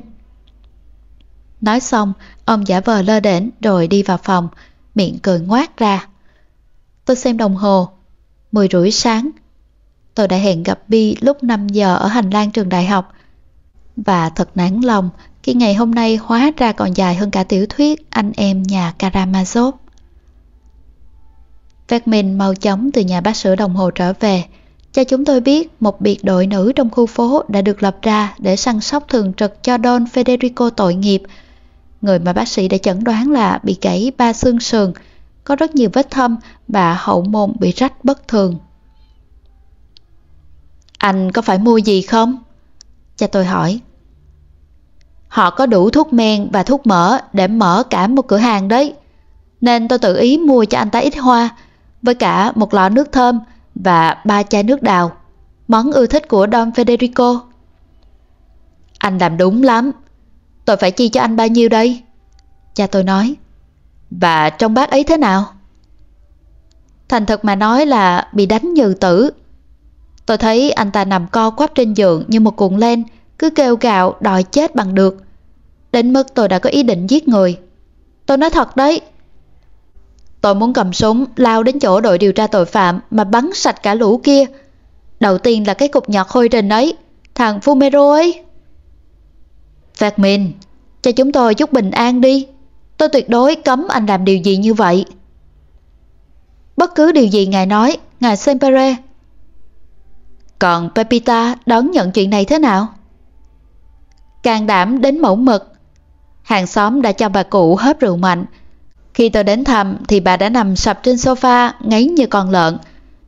Speaker 2: Nói xong, ông giả vờ lơ đễnh rồi đi vào phòng, miệng cười ngoác ra. Tôi xem đồng hồ, 10 rưỡi sáng. Tôi đã hẹn gặp Bi lúc 5 giờ ở hành lang trường đại học. Và thật nản lòng khi ngày hôm nay hóa ra còn dài hơn cả tiểu thuyết anh em nhà Karamazov. Vecmin mau chóng từ nhà bác sửa đồng hồ trở về, cho chúng tôi biết một biệt đội nữ trong khu phố đã được lập ra để săn sóc thường trực cho Don Federico tội nghiệp, người mà bác sĩ đã chẩn đoán là bị gãy ba xương sườn, có rất nhiều vết thâm và hậu môn bị rách bất thường. Anh có phải mua gì không? Cha tôi hỏi. Họ có đủ thuốc men và thuốc mỡ để mở cả một cửa hàng đấy. Nên tôi tự ý mua cho anh ta ít hoa, với cả một lọ nước thơm và ba chai nước đào, món ưa thích của Don Federico. Anh làm đúng lắm. Tôi phải chi cho anh bao nhiêu đây? Cha tôi nói. Và trong bác ấy thế nào? Thành thật mà nói là bị đánh nhừ tử. Tôi thấy anh ta nằm co quắp trên giường như một cuộn len, cứ kêu gạo đòi chết bằng được. Đến mức tôi đã có ý định giết người. Tôi nói thật đấy. Tôi muốn cầm súng lao đến chỗ đội điều tra tội phạm mà bắn sạch cả lũ kia. Đầu tiên là cái cục nhọt hôi rình ấy, thằng Fumero ấy. Phạt Minh, cho chúng tôi chút bình an đi. Tôi tuyệt đối cấm anh làm điều gì như vậy. Bất cứ điều gì ngài nói, ngài Sempere. Còn Pepita đón nhận chuyện này thế nào? Càng đảm đến mẫu mực. Hàng xóm đã cho bà cụ hớp rượu mạnh, khi tôi đến thăm thì bà đã nằm sập trên sofa ngáy như con lợn,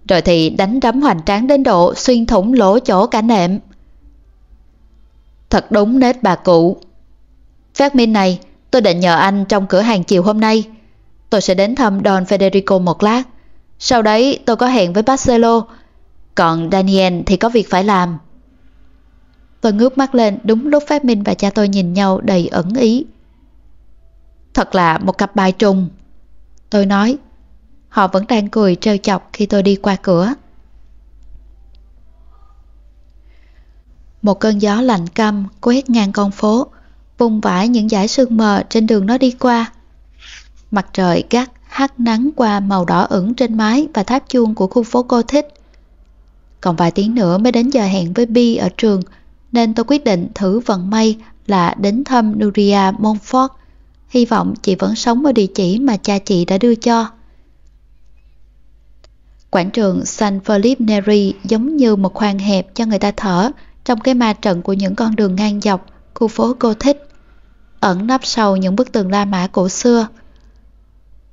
Speaker 2: rồi thì đánh đấm hoành tráng đến độ xuyên thủng lỗ chỗ cả nệm. Thật đúng nết bà cụ. Phát minh này, tôi định nhờ anh trong cửa hàng chiều hôm nay. Tôi sẽ đến thăm Don Federico một lát. Sau đấy tôi có hẹn với Barcelo, còn Daniel thì có việc phải làm. Tôi ngước mắt lên đúng lúc Phát Minh và cha tôi nhìn nhau đầy ẩn ý. Thật là một cặp bài trùng. Tôi nói, họ vẫn đang cười trêu chọc khi tôi đi qua cửa.
Speaker 1: Một cơn gió lạnh căm quét ngang con phố, vùng vãi những dải sương mờ trên đường nó đi qua. Mặt trời gắt hắt nắng qua màu đỏ ửng trên mái và tháp chuông của khu phố cô thích. Còn vài tiếng nữa mới đến giờ hẹn với Bi ở trường, nên tôi quyết định thử vận may là đến thăm Nuria Montfort. Hy vọng chị vẫn sống ở địa chỉ mà cha chị đã đưa cho. Quảng trường San Felipe Neri giống như một khoang hẹp cho người ta thở trong cái ma trận của những con đường ngang dọc, khu phố cô thích, ẩn nấp sau những bức tường La Mã cổ xưa.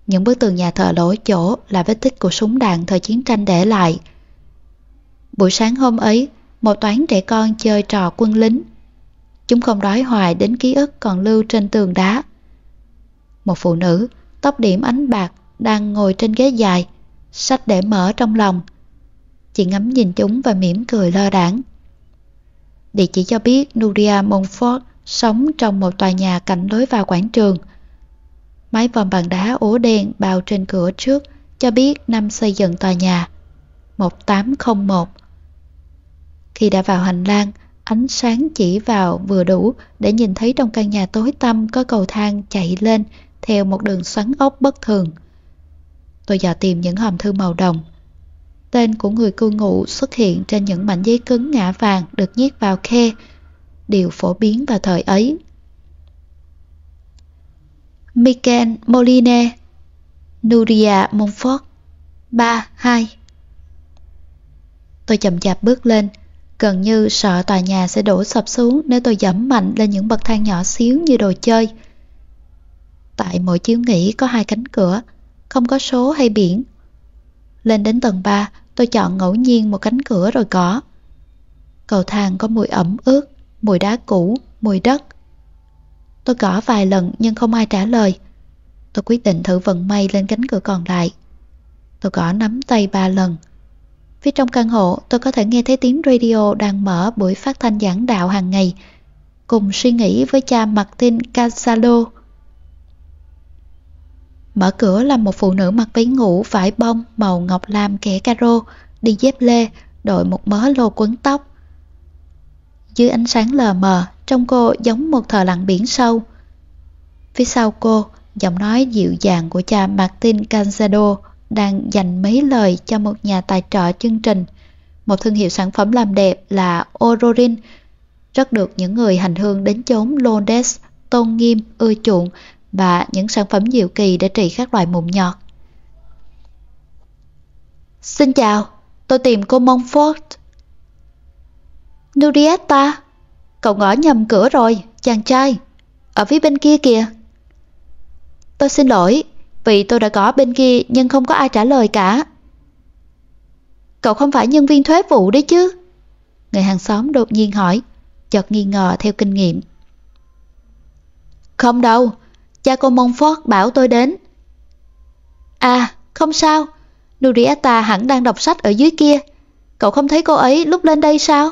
Speaker 1: Những bức tường nhà thờ lỗ chỗ là vết tích của súng đạn thời chiến tranh để lại. Buổi sáng hôm ấy, một toán trẻ con chơi trò quân lính. Chúng không đói hoài đến ký ức còn lưu trên tường đá. Một phụ nữ, tóc điểm ánh bạc, đang ngồi trên ghế dài, sách để mở trong lòng. Chị ngắm nhìn chúng và mỉm cười lơ đảng. Địa chỉ cho biết Nuria Montfort sống trong một tòa nhà cạnh lối vào quảng trường. Mái vòm bằng đá ố đen bao trên cửa trước cho biết năm xây dựng tòa nhà 1801. Khi đã vào hành lang, ánh sáng chỉ vào vừa đủ để nhìn thấy trong căn nhà tối tăm có cầu thang chạy lên theo một đường xoắn ốc bất thường. Tôi dò tìm những hòm thư màu đồng. Tên của người cư ngụ xuất hiện trên những mảnh giấy cứng ngã vàng được nhét vào khe, điều phổ biến vào thời ấy. Michael Moline Nuria Montfort 3-2 Tôi chậm chạp bước lên, gần như sợ tòa nhà sẽ đổ sập xuống nếu tôi dẫm mạnh lên những bậc thang nhỏ xíu như đồ chơi. Tại mỗi chiếu nghỉ có hai cánh cửa, không có số hay biển. Lên đến tầng 3, tôi chọn ngẫu nhiên một cánh cửa rồi có. Cầu thang có mùi ẩm ướt, mùi đá cũ, mùi đất. Tôi gõ vài lần nhưng không ai trả lời. Tôi quyết định thử vận may lên cánh cửa còn lại. Tôi gõ nắm tay ba lần. Phía trong căn hộ tôi có thể nghe thấy tiếng radio đang mở buổi phát thanh giảng đạo hàng ngày, cùng suy nghĩ với cha Martin Casalo. Mở cửa là một phụ nữ mặc váy ngủ vải bông màu ngọc lam kẻ caro, đi dép lê, đội một mớ lô quấn tóc. Dưới ánh sáng lờ mờ, trông cô giống một thờ lặng biển sâu. Phía sau cô, giọng nói dịu dàng của cha Martin Cansado đang dành mấy lời cho một nhà tài trợ chương trình. Một thương hiệu sản phẩm làm đẹp là Ororin, rất được những người hành hương đến chốn Londres tôn nghiêm, ưa chuộng và những sản phẩm diệu kỳ để trị các loại mụn nhọt. Xin chào, tôi tìm cô Montfort. Nurietta, cậu ngõ nhầm cửa rồi, chàng trai, ở phía bên kia kìa. Tôi xin lỗi, vì tôi đã gõ bên kia nhưng không có ai trả lời cả. Cậu không phải nhân viên thuế vụ đấy chứ? Người hàng xóm đột nhiên hỏi, chợt nghi ngờ theo kinh nghiệm. Không đâu, cha cô Montfort bảo tôi đến. À, không sao, Nurietta hẳn đang đọc sách ở dưới kia. Cậu không thấy cô ấy lúc lên đây sao?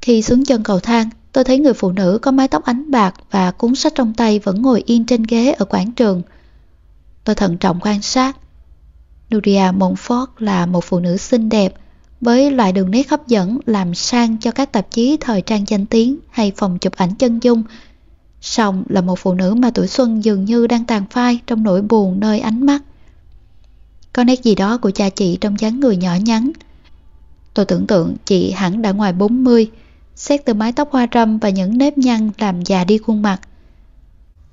Speaker 1: Khi xuống chân cầu thang, tôi thấy người phụ nữ có mái tóc ánh bạc và cuốn sách trong tay vẫn ngồi yên trên ghế ở quảng trường. Tôi thận trọng quan sát. Nuria Montfort là một phụ nữ xinh đẹp với loại đường nét hấp dẫn làm sang cho các tạp chí thời trang danh tiếng hay phòng chụp ảnh chân dung. Song là một phụ nữ mà tuổi xuân dường như đang tàn phai trong nỗi buồn nơi ánh mắt. Có nét gì đó của cha chị trong dáng người nhỏ nhắn. Tôi tưởng tượng chị hẳn đã ngoài 40, xét từ mái tóc hoa râm và những nếp nhăn làm già đi khuôn mặt.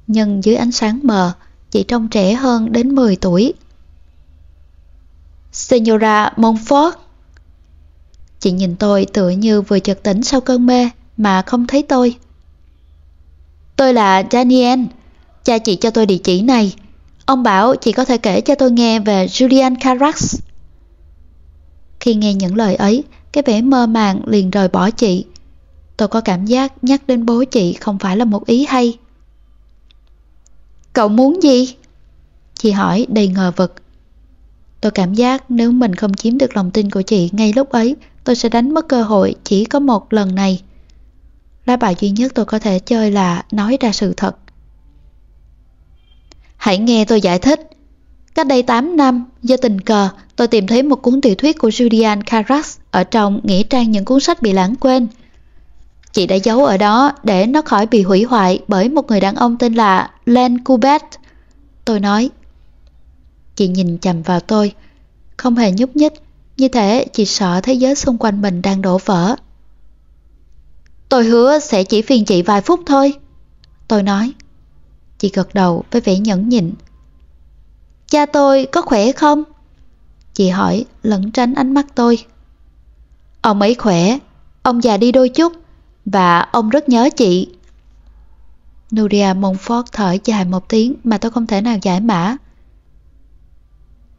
Speaker 1: Nhưng dưới ánh sáng mờ, chị trông trẻ hơn đến 10 tuổi. Senora Montfort Chị nhìn tôi tựa như vừa chợt tỉnh sau cơn mê mà không thấy tôi. Tôi là Daniel, cha chị cho tôi địa chỉ này. Ông bảo chị có thể kể cho tôi nghe về Julian Carax. Khi nghe những lời ấy, cái vẻ mơ màng liền rời bỏ chị. Tôi có cảm giác nhắc đến bố chị không phải là một ý hay. Cậu muốn gì? Chị hỏi đầy ngờ vực. Tôi cảm giác nếu mình không chiếm được lòng tin của chị ngay lúc ấy, tôi sẽ đánh mất cơ hội chỉ có một lần này. Lá bài duy nhất tôi có thể chơi là nói ra sự thật. Hãy nghe tôi giải thích. Cách đây 8 năm, do tình cờ, tôi tìm thấy một cuốn tiểu thuyết của Julian Carax ở trong nghĩa trang những cuốn sách bị lãng quên. Chị đã giấu ở đó để nó khỏi bị hủy hoại bởi một người đàn ông tên là Len Kubet. Tôi nói. Chị nhìn chầm vào tôi, không hề nhúc nhích, như thể chị sợ thế giới xung quanh mình đang đổ vỡ. Tôi hứa sẽ chỉ phiền chị vài phút thôi. Tôi nói. Chị gật đầu với vẻ nhẫn nhịn. Cha tôi có khỏe không? Chị hỏi lẫn tránh ánh mắt tôi. Ông ấy khỏe, ông già đi đôi chút và ông rất nhớ chị. Nuria Montfort thở dài một tiếng mà tôi không thể nào giải mã.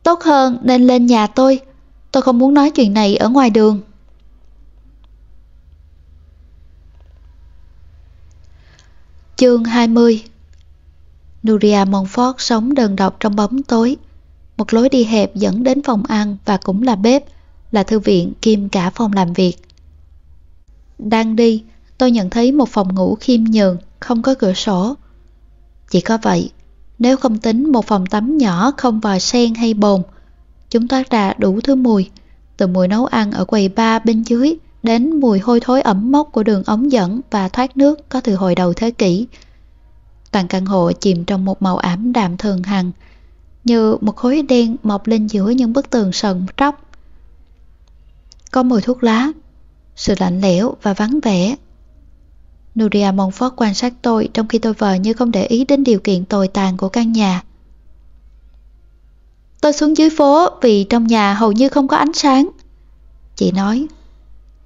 Speaker 1: Tốt hơn nên lên nhà tôi, tôi không muốn nói chuyện này ở ngoài đường. Chương 20 Nuria Montfort sống đơn độc trong bóng tối. Một lối đi hẹp dẫn đến phòng ăn và cũng là bếp, là thư viện kiêm cả phòng làm việc. Đang đi, tôi nhận thấy một phòng ngủ khiêm nhường, không có cửa sổ. Chỉ có vậy, nếu không tính một phòng tắm nhỏ không vòi sen hay bồn, chúng toát ra đủ thứ mùi, từ mùi nấu ăn ở quầy bar bên dưới đến mùi hôi thối ẩm mốc của đường ống dẫn và thoát nước có từ hồi đầu thế kỷ. Toàn căn hộ chìm trong một màu ảm đạm thường hằng, như một khối đen mọc lên giữa những bức tường sần tróc. Có mùi thuốc lá, sự lạnh lẽo và vắng vẻ. Nuria Montfort quan sát tôi trong khi tôi vờ như không để ý đến điều kiện tồi tàn của căn nhà. Tôi xuống dưới phố vì trong nhà hầu như không có ánh sáng. Chị nói,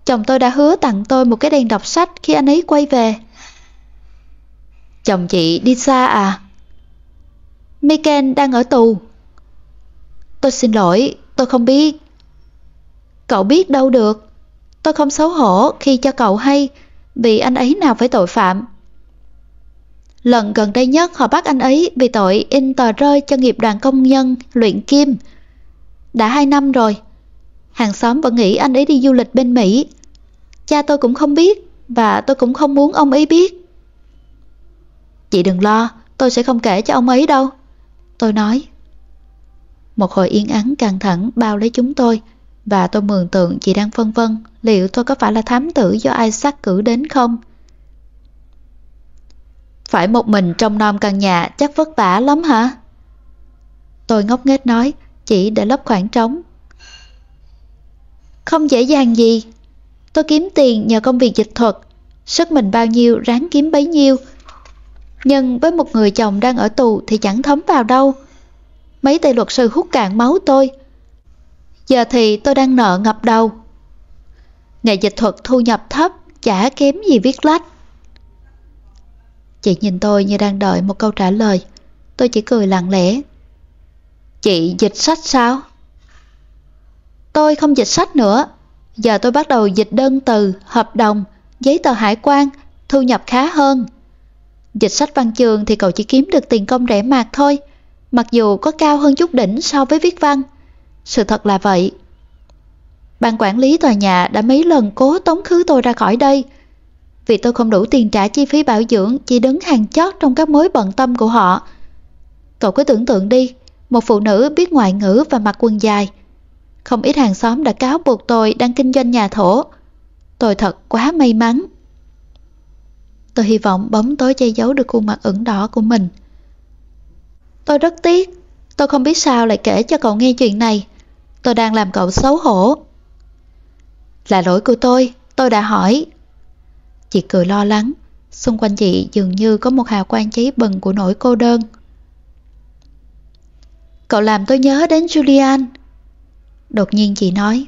Speaker 1: chồng tôi đã hứa tặng tôi một cái đèn đọc sách khi anh ấy quay về. Chồng chị đi xa à? Miken đang ở tù. Tôi xin lỗi, tôi không biết. Cậu biết đâu được. Tôi không xấu hổ khi cho cậu hay vì anh ấy nào phải tội phạm. Lần gần đây nhất họ bắt anh ấy vì tội in tờ rơi cho nghiệp đoàn công nhân luyện kim. Đã hai năm rồi. Hàng xóm vẫn nghĩ anh ấy đi du lịch bên Mỹ. Cha tôi cũng không biết và tôi cũng không muốn ông ấy biết. Chị đừng lo, tôi sẽ không kể cho ông ấy đâu. Tôi nói. Một hồi yên ắng căng thẳng bao lấy chúng tôi và tôi mường tượng chị đang phân vân liệu tôi có phải là thám tử do Isaac cử đến không? Phải một mình trong non căn nhà chắc vất vả lắm hả? Tôi ngốc nghếch nói, chỉ để lấp khoảng trống. Không dễ dàng gì. Tôi kiếm tiền nhờ công việc dịch thuật. Sức mình bao nhiêu ráng kiếm bấy nhiêu. Nhưng với một người chồng đang ở tù thì chẳng thấm vào đâu. Mấy tay luật sư hút cạn máu tôi. Giờ thì tôi đang nợ ngập đầu. Nghề dịch thuật thu nhập thấp, chả kém gì viết lách. Chị nhìn tôi như đang đợi một câu trả lời. Tôi chỉ cười lặng lẽ. Chị dịch sách sao? Tôi không dịch sách nữa. Giờ tôi bắt đầu dịch đơn từ, hợp đồng, giấy tờ hải quan, thu nhập khá hơn. Dịch sách văn trường thì cậu chỉ kiếm được tiền công rẻ mạt thôi, mặc dù có cao hơn chút đỉnh so với viết văn. Sự thật là vậy. Ban quản lý tòa nhà đã mấy lần cố tống khứ tôi ra khỏi đây, vì tôi không đủ tiền trả chi phí bảo dưỡng chỉ đứng hàng chót trong các mối bận tâm của họ. Cậu cứ tưởng tượng đi, một phụ nữ biết ngoại ngữ và mặc quần dài. Không ít hàng xóm đã cáo buộc tôi đang kinh doanh nhà thổ. Tôi thật quá may mắn. Tôi hy vọng bóng tối che giấu được khuôn mặt ửng đỏ của mình. Tôi rất tiếc, tôi không biết sao lại kể cho cậu nghe chuyện này. Tôi đang làm cậu xấu hổ. Là lỗi của tôi, tôi đã hỏi Chị cười lo lắng, xung quanh chị dường như có một hào quang cháy bừng của nỗi cô đơn. Cậu làm tôi nhớ đến Julian. Đột nhiên chị nói,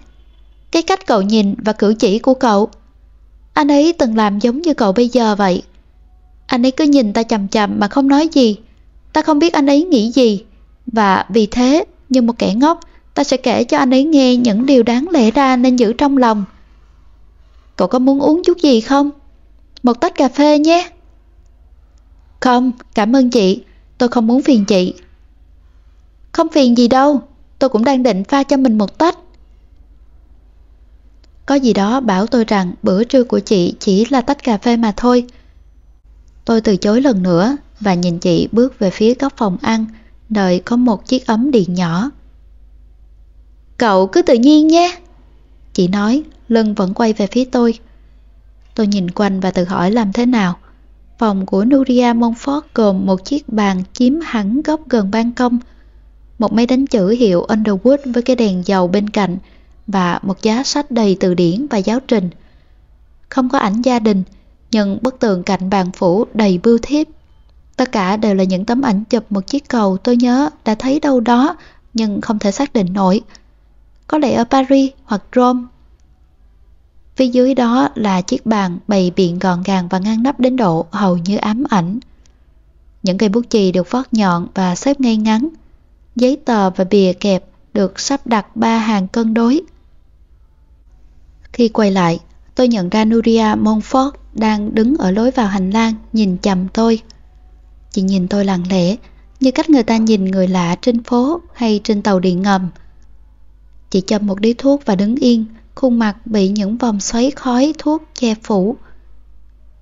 Speaker 1: cái cách cậu nhìn và cử chỉ của cậu, anh ấy từng làm giống như cậu bây giờ vậy. Anh ấy cứ nhìn ta chầm chầm mà không nói gì, ta không biết anh ấy nghĩ gì, và vì thế, như một kẻ ngốc, ta sẽ kể cho anh ấy nghe những điều đáng lẽ ra nên giữ trong lòng. Cậu có muốn uống chút gì không? Một tách cà phê nhé. Không, cảm ơn chị, tôi không muốn phiền chị. Không phiền gì đâu, tôi cũng đang định pha cho mình một tách. Có gì đó bảo tôi rằng bữa trưa của chị chỉ là tách cà phê mà thôi. Tôi từ chối lần nữa và nhìn chị bước về phía góc phòng ăn, nơi có một chiếc ấm điện nhỏ.
Speaker 3: Cậu cứ tự nhiên nhé. Chị nói, lưng vẫn quay về phía tôi. Tôi nhìn quanh và tự hỏi làm thế nào. Phòng của Nuria Montfort gồm một chiếc bàn chiếm hẳn góc gần ban công, một máy đánh chữ hiệu Underwood với cái đèn dầu bên cạnh và một giá sách đầy từ điển và giáo trình. Không có ảnh gia đình, nhưng bức tường cạnh bàn phủ đầy bưu thiếp. Tất cả đều là những tấm ảnh chụp một chiếc cầu tôi nhớ đã thấy đâu đó nhưng không thể xác định nổi. Có lẽ ở Paris hoặc Rome. Phía dưới đó là chiếc bàn bày biện gọn gàng và ngăn nắp đến độ hầu như ám ảnh. Những cây bút chì được vót nhọn và xếp ngay ngắn. Giấy tờ và bìa kẹp được sắp đặt ba hàng cân đối. Khi quay lại, tôi nhận ra Nuria Montfort đang đứng ở lối vào hành lang nhìn chầm tôi. Chị nhìn tôi lặng lẽ, như cách người ta nhìn người lạ trên phố hay trên tàu điện ngầm. Chị châm một điếu thuốc và đứng yên, khuôn mặt bị những vòng xoáy khói thuốc che phủ.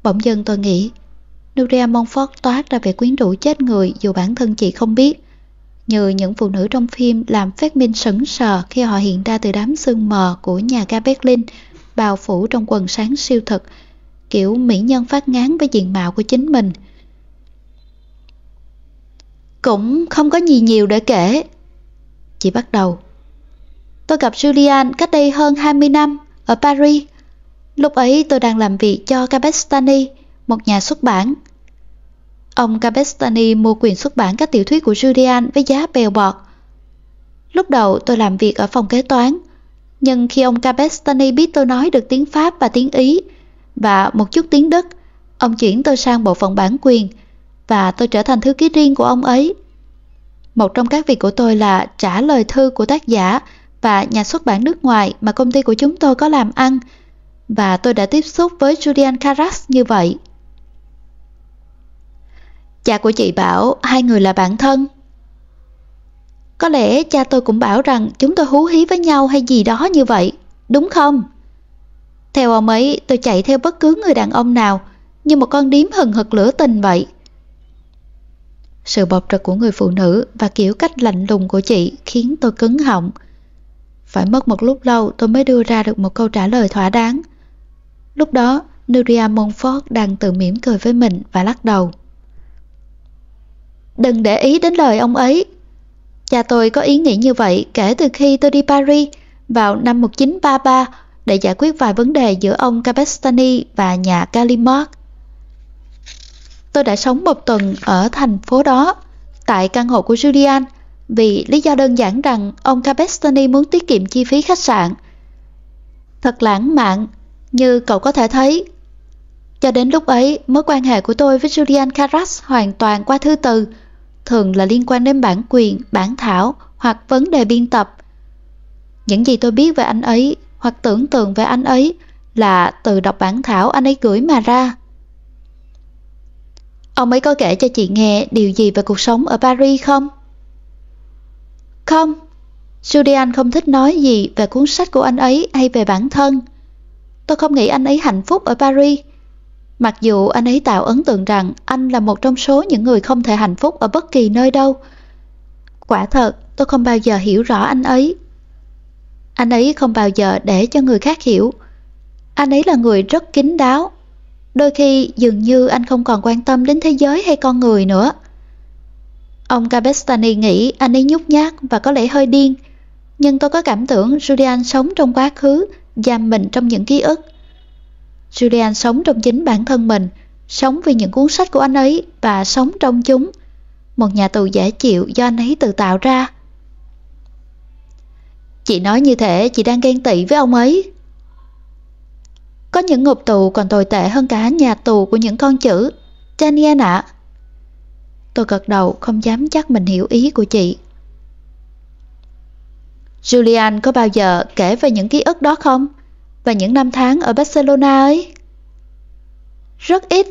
Speaker 3: Bỗng dưng tôi nghĩ, Nuria Montfort toát ra về quyến rũ chết người dù bản thân chị không biết. Như những phụ nữ trong phim làm phát minh sững sờ khi họ hiện ra từ đám sương mờ của nhà ga Berlin, bao phủ trong quần sáng siêu thực, kiểu mỹ nhân phát ngán với diện mạo của chính mình. Cũng không có gì nhiều để kể. Chị bắt đầu. Tôi gặp Julian cách đây hơn 20 năm ở Paris. Lúc ấy tôi đang làm việc cho Cabestani, một nhà xuất bản. Ông Capestani mua quyền xuất bản các tiểu thuyết của Julian với giá bèo bọt. Lúc đầu tôi làm việc ở phòng kế toán, nhưng khi ông Capestani biết tôi nói được tiếng Pháp và tiếng Ý và một chút tiếng Đức, ông chuyển tôi sang bộ phận bản quyền và tôi trở thành thư ký riêng của ông ấy. Một trong các việc của tôi là trả lời thư của tác giả và nhà xuất bản nước ngoài mà công ty của chúng tôi có làm ăn và tôi đã tiếp xúc với Julian Carras như vậy. Cha của chị bảo hai người là bạn thân. Có lẽ cha tôi cũng bảo rằng chúng tôi hú hí với nhau hay gì đó như vậy, đúng không? Theo ông ấy, tôi chạy theo bất cứ người đàn ông nào như một con điếm hừng hực lửa tình vậy. Sự bộc trực của người phụ nữ và kiểu cách lạnh lùng của chị khiến tôi cứng họng. Phải mất một lúc lâu tôi mới đưa ra được một câu trả lời thỏa đáng. Lúc đó, Nuria Montfort đang tự mỉm cười với mình và lắc đầu. Đừng để ý đến lời ông ấy. Cha tôi có ý nghĩ như vậy kể từ khi tôi đi Paris vào năm 1933 để giải quyết vài vấn đề giữa ông Capestani và nhà Calimot. Tôi đã sống một tuần ở thành phố đó, tại căn hộ của Julian, vì lý do đơn giản rằng ông Capestani muốn tiết kiệm chi phí khách sạn. Thật lãng mạn, như cậu có thể thấy. Cho đến lúc ấy, mối quan hệ của tôi với Julian Carras hoàn toàn qua thư từ, thường là liên quan đến bản quyền, bản thảo hoặc vấn đề biên tập. Những gì tôi biết về anh ấy hoặc tưởng tượng về anh ấy là từ đọc bản thảo anh ấy gửi mà ra. Ông ấy có kể cho chị nghe điều gì về cuộc sống ở Paris không? Không, Julian không thích nói gì về cuốn sách của anh ấy hay về bản thân. Tôi không nghĩ anh ấy hạnh phúc ở Paris. Mặc dù anh ấy tạo ấn tượng rằng anh là một trong số những người không thể hạnh phúc ở bất kỳ nơi đâu. Quả thật, tôi không bao giờ hiểu rõ anh ấy. Anh ấy không bao giờ để cho người khác hiểu. Anh ấy là người rất kín đáo. Đôi khi dường như anh không còn quan tâm đến thế giới hay con người nữa. Ông Cabestani nghĩ anh ấy nhút nhát và có lẽ hơi điên. Nhưng tôi có cảm tưởng Julian sống trong quá khứ, giam mình trong những ký ức. Julian sống trong chính bản thân mình, sống vì những cuốn sách của anh ấy và sống trong chúng. Một nhà tù dễ chịu do anh ấy tự tạo ra. Chị nói như thế chị đang ghen tị với ông ấy. Có những ngục tù còn tồi tệ hơn cả nhà tù của những con chữ. Daniel ạ. Tôi gật đầu không dám chắc mình hiểu ý của chị. Julian có bao giờ kể về những ký ức đó không? Và những năm tháng ở Barcelona ấy? Rất ít.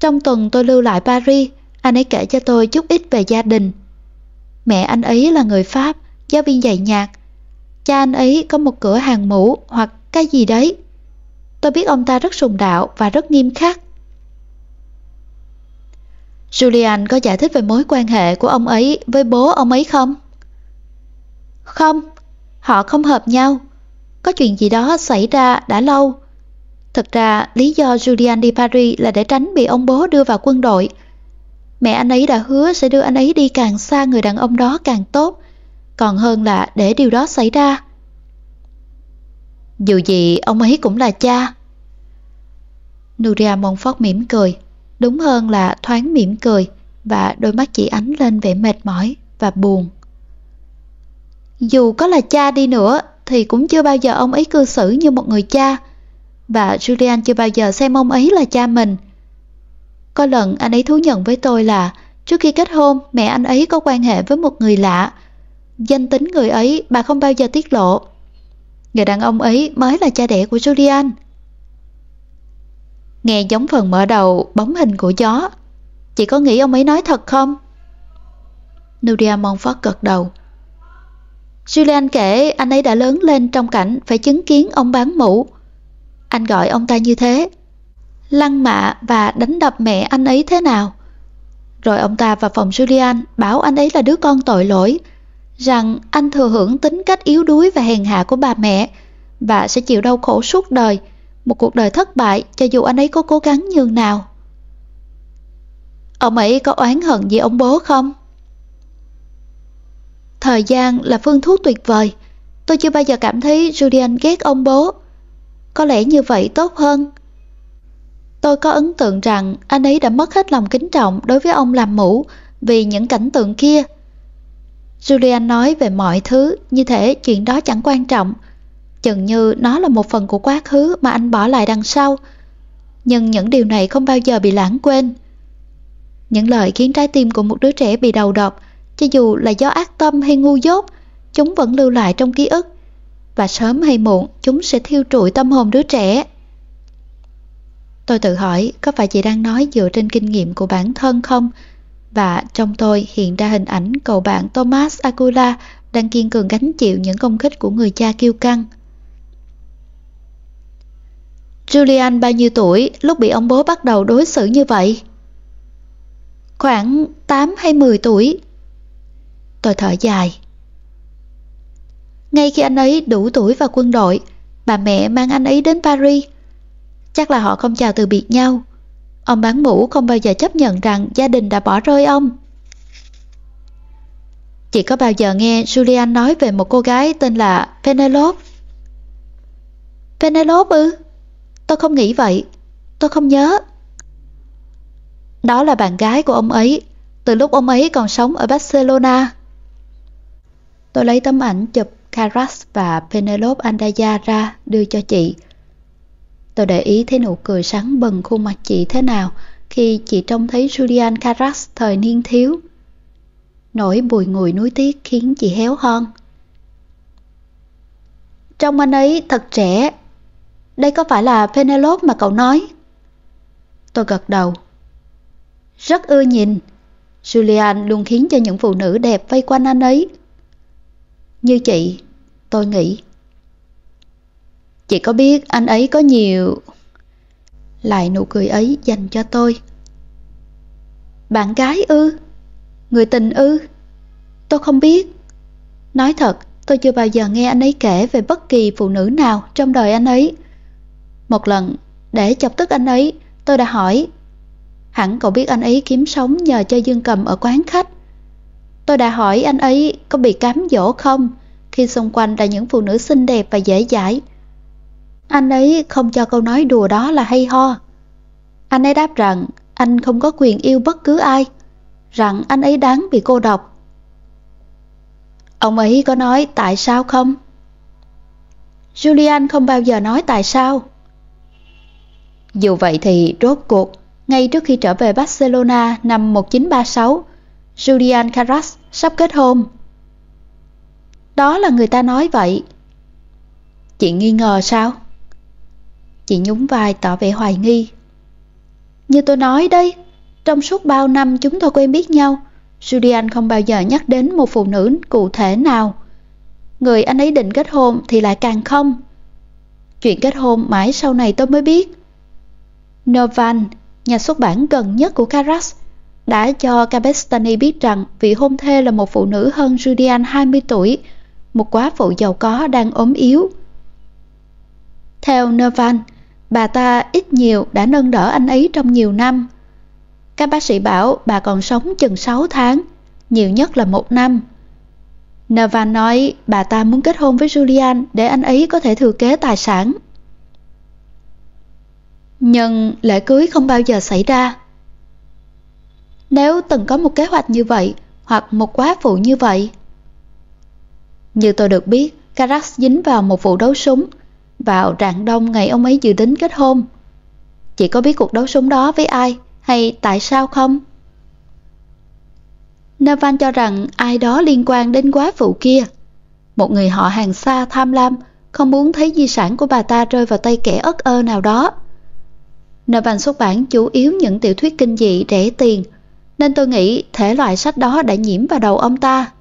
Speaker 3: Trong tuần tôi lưu lại Paris, anh ấy kể cho tôi chút ít về gia đình. Mẹ anh ấy là người Pháp, giáo viên dạy nhạc. Cha anh ấy có một cửa hàng mũ hoặc cái gì đấy. Tôi biết ông ta rất sùng đạo và rất nghiêm khắc. Julian có giải thích về mối quan hệ của ông ấy với bố ông ấy không? Không, Họ không hợp nhau. Có chuyện gì đó xảy ra đã lâu. thật ra, lý do Julian đi Paris là để tránh bị ông bố đưa vào quân đội. Mẹ anh ấy đã hứa sẽ đưa anh ấy đi càng xa người đàn ông đó càng tốt, còn hơn là để điều đó xảy ra.
Speaker 2: Dù gì, ông ấy cũng là cha.
Speaker 3: Nuria Monfort mỉm cười, đúng hơn là thoáng mỉm cười và đôi mắt chỉ ánh lên vẻ mệt mỏi và buồn. Dù có là cha đi nữa thì cũng chưa bao giờ ông ấy cư xử như một người cha và Julian chưa bao giờ xem ông ấy là cha mình. Có lần anh ấy thú nhận với tôi là, trước khi kết hôn, mẹ anh ấy có quan hệ với một người lạ. Danh tính người ấy bà không bao giờ tiết lộ. Người đàn ông ấy mới là cha đẻ của Julian.
Speaker 2: Nghe giống phần mở đầu, bóng hình của chó. Chị có nghĩ ông ấy nói thật không?
Speaker 3: Nuria Monfort gật đầu. Julian kể anh ấy đã lớn lên trong cảnh phải chứng kiến ông bán mũ. Anh gọi ông ta như thế. Lăng mạ và đánh đập mẹ anh ấy thế nào? Rồi ông ta vào phòng Julian bảo anh ấy là đứa con tội lỗi, rằng anh thừa hưởng tính cách yếu đuối và hèn hạ của bà mẹ và sẽ chịu đau khổ suốt đời, một cuộc đời thất bại cho dù anh ấy có cố gắng như nào. Ông ấy có oán hận gì ông bố không? Thời gian là phương thuốc tuyệt vời. Tôi chưa bao giờ cảm thấy Julian ghét ông bố. Có lẽ như vậy tốt hơn. Tôi có ấn tượng rằng anh ấy đã mất hết lòng kính trọng đối với ông làm mũ vì những cảnh tượng kia. Julian nói về mọi thứ, như thể chuyện đó chẳng quan trọng. Chừng như nó là một phần của quá khứ mà anh bỏ lại đằng sau. Nhưng những điều này không bao giờ bị lãng quên. Những lời khiến trái tim của một đứa trẻ bị đầu độc cho dù là do ác tâm hay ngu dốt, chúng vẫn lưu lại trong ký ức. Và sớm hay muộn, chúng sẽ thiêu trụi tâm hồn đứa trẻ. Tôi tự hỏi có phải chị đang nói dựa trên kinh nghiệm của bản thân không? Và trong tôi hiện ra hình ảnh cậu bạn Thomas Aquila đang kiên cường gánh chịu những công kích của người cha kiêu căng. Julian bao nhiêu tuổi lúc bị ông bố bắt đầu đối xử như vậy? Khoảng 8 hay 10 tuổi. Tôi thở dài. Ngay khi anh ấy đủ tuổi vào quân đội, bà mẹ mang anh ấy đến Paris. Chắc là họ không chào từ biệt nhau. Ông bán mũ không bao giờ chấp nhận rằng gia đình đã bỏ rơi ông. Chị có bao giờ nghe Julian nói về một cô gái tên là Penelope? Penelope ư? Tôi không nghĩ vậy. Tôi không nhớ. Đó là bạn gái của ông ấy, từ lúc ông ấy còn sống ở Barcelona. Tôi lấy tấm ảnh chụp Karas và Penelope Andaya ra đưa cho chị. Tôi để ý thấy nụ cười sáng bừng khuôn mặt chị thế nào khi chị trông thấy Julian Karas thời niên thiếu. Nỗi bùi ngùi nuối tiếc khiến chị héo hon. Trong anh ấy thật trẻ. Đây có phải là Penelope mà cậu nói? Tôi gật đầu. Rất ưa nhìn. Julian luôn khiến cho những phụ nữ đẹp vây quanh anh ấy. Như chị, tôi nghĩ. Chị có biết anh ấy có nhiều... Lại nụ cười ấy dành cho tôi. Bạn gái ư? Người tình ư? Tôi không biết. Nói thật, tôi chưa bao giờ nghe anh ấy kể về bất kỳ phụ nữ nào trong đời anh ấy. Một lần, để chọc tức anh ấy, tôi đã hỏi Hẳn cậu biết anh ấy kiếm sống nhờ chơi dương cầm ở quán khách Tôi đã hỏi anh ấy có bị cám dỗ không khi xung quanh là những phụ nữ xinh đẹp và dễ dãi. Anh ấy không cho câu nói đùa đó là hay ho. Anh ấy đáp rằng anh không có quyền yêu bất cứ ai, rằng anh ấy đáng bị cô độc. Ông ấy có nói tại sao không? Julian không bao giờ nói tại sao. Dù vậy thì rốt cuộc, ngay trước khi trở về Barcelona năm 1936, Julian Carras sắp kết hôn. Đó là người ta nói vậy. Chị nghi ngờ sao? Chị nhún vai tỏ vẻ hoài nghi. Như tôi nói đấy, trong suốt bao năm chúng tôi quen biết nhau, Julian không bao giờ nhắc đến một phụ nữ cụ thể nào. Người anh ấy định kết hôn thì lại càng không. Chuyện kết hôn mãi sau này tôi mới biết. Novan, nhà xuất bản gần nhất của Karas đã cho Cabestany biết rằng vị hôn thê là một phụ nữ hơn Julian 20 tuổi,
Speaker 1: một quá phụ giàu có đang ốm yếu. Theo Nervan, bà ta ít nhiều đã nâng đỡ anh ấy trong nhiều năm. Các bác sĩ bảo bà còn sống chừng 6 tháng, nhiều nhất là một năm. Nervan nói bà ta muốn kết hôn với Julian để anh ấy có thể thừa kế tài sản. Nhưng lễ cưới không bao giờ xảy ra. Nếu từng có một kế hoạch như vậy, hoặc một quá phụ như vậy. Như tôi được biết, Carax dính vào một vụ đấu súng vào rạng đông ngày ông ấy dự tính kết hôn. Chị có biết cuộc đấu súng đó với ai hay tại sao không? Navan cho rằng ai đó liên quan đến quá phụ kia. Một người họ hàng xa tham lam, không muốn thấy di sản của bà ta rơi vào tay kẻ ất ơ nào đó. Navan xuất bản chủ yếu những tiểu thuyết kinh dị rẻ tiền, nên tôi nghĩ thể loại sách đó đã nhiễm vào đầu ông ta.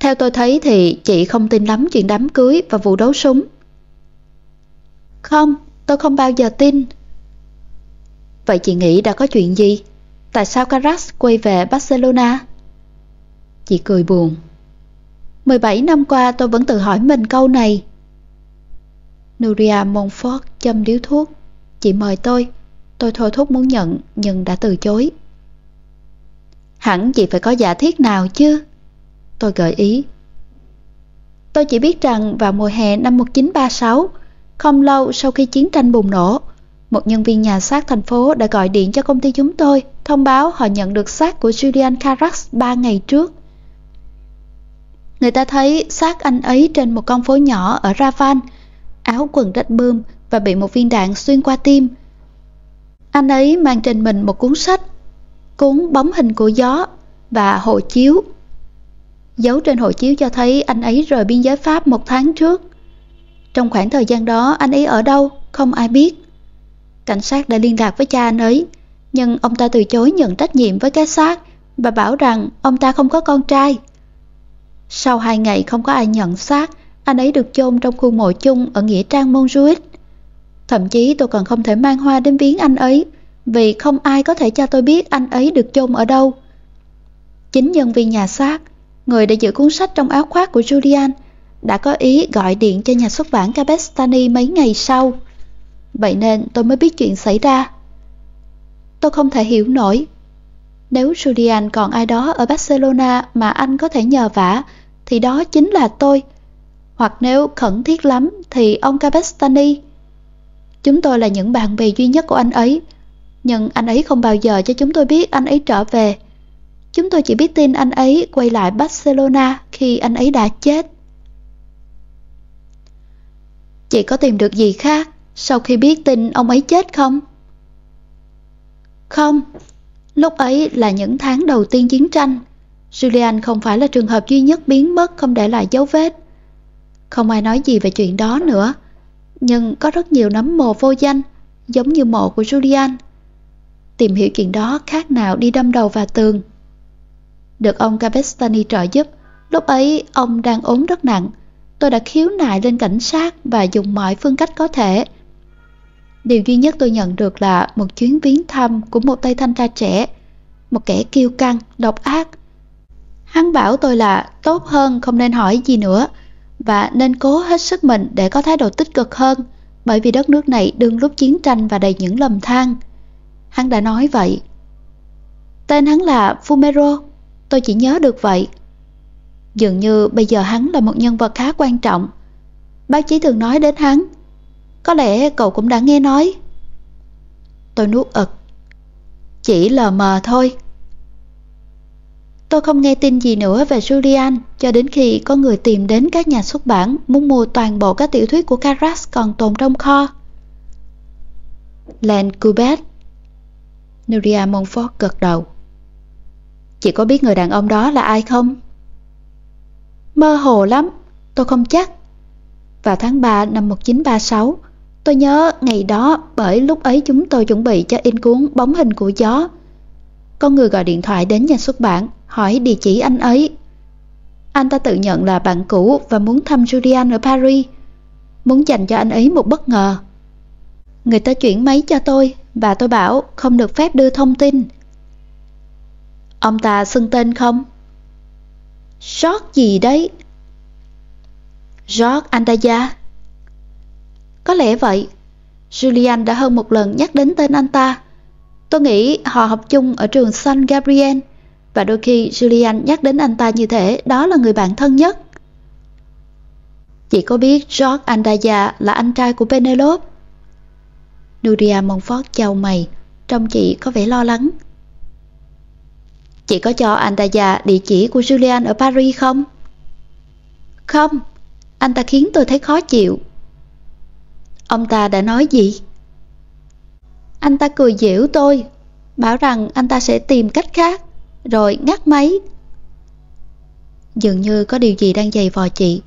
Speaker 1: Theo tôi thấy thì chị không tin lắm chuyện đám cưới và vụ đấu súng. Không, tôi không bao giờ tin. Vậy chị nghĩ đã có chuyện gì? Tại sao Carras quay về Barcelona? Chị cười buồn. 17 năm qua tôi vẫn tự hỏi mình câu này. Nuria Montfort châm điếu thuốc. Chị mời tôi. Tôi thôi thúc muốn nhận nhưng đã từ chối. Hẳn chị phải có giả thiết nào chứ? Tôi gợi ý. Tôi chỉ biết rằng vào mùa hè năm 1936, không lâu sau khi chiến tranh bùng nổ, một nhân viên nhà xác thành phố đã gọi điện cho công ty chúng tôi, thông báo họ nhận được xác của Julian Carax 3 ngày trước. Người ta thấy xác anh ấy trên một con phố nhỏ ở Ravan, áo quần rách bươm và bị một viên đạn xuyên qua tim. Anh ấy mang trên mình một cuốn sách, cuốn bóng hình của gió và hộ chiếu. Dấu trên hộ chiếu cho thấy anh ấy rời biên giới Pháp một tháng trước. Trong khoảng thời gian đó anh ấy ở đâu, không ai biết. Cảnh sát đã liên lạc với cha anh ấy, nhưng ông ta từ chối nhận trách nhiệm với cái xác và bảo rằng ông ta không có con trai. Sau hai ngày không có ai nhận xác, anh ấy được chôn trong khu mộ chung ở Nghĩa Trang Montjuic. Thậm chí tôi còn không thể mang hoa đến viếng anh ấy, vì không ai có thể cho tôi biết anh ấy được chôn ở đâu. Chính nhân viên nhà xác, người đã giữ cuốn sách trong áo khoác của Julian, đã có ý gọi điện cho nhà xuất bản Capestani mấy ngày sau. Vậy nên tôi mới biết chuyện xảy ra. Tôi không thể hiểu nổi. Nếu Julian còn ai đó ở Barcelona mà anh có thể nhờ vả, thì đó chính là tôi. Hoặc nếu khẩn thiết lắm thì ông Capestani Chúng tôi là những bạn bè duy nhất của anh ấy, nhưng anh ấy không bao giờ cho chúng tôi biết anh ấy trở về. Chúng tôi chỉ biết tin anh ấy quay lại Barcelona khi anh ấy đã chết. Chị có tìm được gì khác sau khi biết tin ông ấy chết không? Không, lúc ấy là những tháng đầu tiên chiến tranh. Julian không phải là trường hợp duy nhất biến mất không để lại dấu vết. Không ai nói gì về chuyện đó nữa. Nhưng có rất nhiều nấm mồ vô danh, giống như mộ của Julian. Tìm hiểu chuyện đó khác nào đi đâm đầu vào tường. Được ông Cavestani trợ giúp, lúc ấy ông đang ốm rất nặng. Tôi đã khiếu nại lên cảnh sát và dùng mọi phương cách có thể Điều duy nhất tôi nhận được là một chuyến viếng thăm của một tay thanh tra trẻ, một kẻ kiêu căng, độc ác. Hắn bảo tôi là tốt hơn không nên hỏi gì nữa và nên cố hết sức mình để có thái độ tích cực hơn bởi vì đất nước này đương lúc chiến tranh và đầy những lầm than. Hắn đã nói vậy. Tên hắn là Fumero, tôi chỉ nhớ được vậy. Dường như bây giờ hắn là một nhân vật khá quan trọng. Báo chí thường nói đến hắn có lẽ cậu cũng đã nghe nói Tôi nuốt ực Chỉ lờ mờ thôi Tôi không nghe tin gì nữa về Julian cho đến khi có người tìm đến các nhà xuất bản muốn mua toàn bộ các tiểu thuyết của Carras còn tồn trong kho. Len Cubet Nuria Montfort gật đầu. Chị có biết người đàn ông đó là ai không? Mơ hồ lắm, tôi không chắc. Vào tháng 3 năm 1936, Tôi nhớ ngày đó bởi lúc ấy chúng tôi chuẩn bị cho in cuốn bóng hình của gió. Có người gọi điện thoại đến nhà xuất bản hỏi địa chỉ anh ấy. Anh ta tự nhận là bạn cũ và muốn thăm Julian ở Paris, muốn dành cho anh ấy một bất ngờ. Người ta chuyển máy cho tôi và tôi bảo không được phép đưa thông tin. Ông ta xưng tên không?
Speaker 3: George gì đấy? George Andaya. Có lẽ vậy. Julian đã hơn một lần nhắc đến tên anh ta. Tôi nghĩ họ học chung ở trường San Gabriel và đôi khi Julian nhắc đến anh ta như thế đó là người bạn thân nhất. Chị có biết George Andaya là anh trai của Penelope? Nuria Montfort chào mày, trông chị có vẻ lo lắng. Chị có cho Andaya địa chỉ của Julian ở Paris không? Không, anh ta khiến tôi thấy khó chịu. Ông ta đã nói gì? Anh ta cười giễu tôi, bảo rằng anh ta sẽ tìm cách khác, rồi ngắt máy. Dường như có điều gì đang dày vò chị.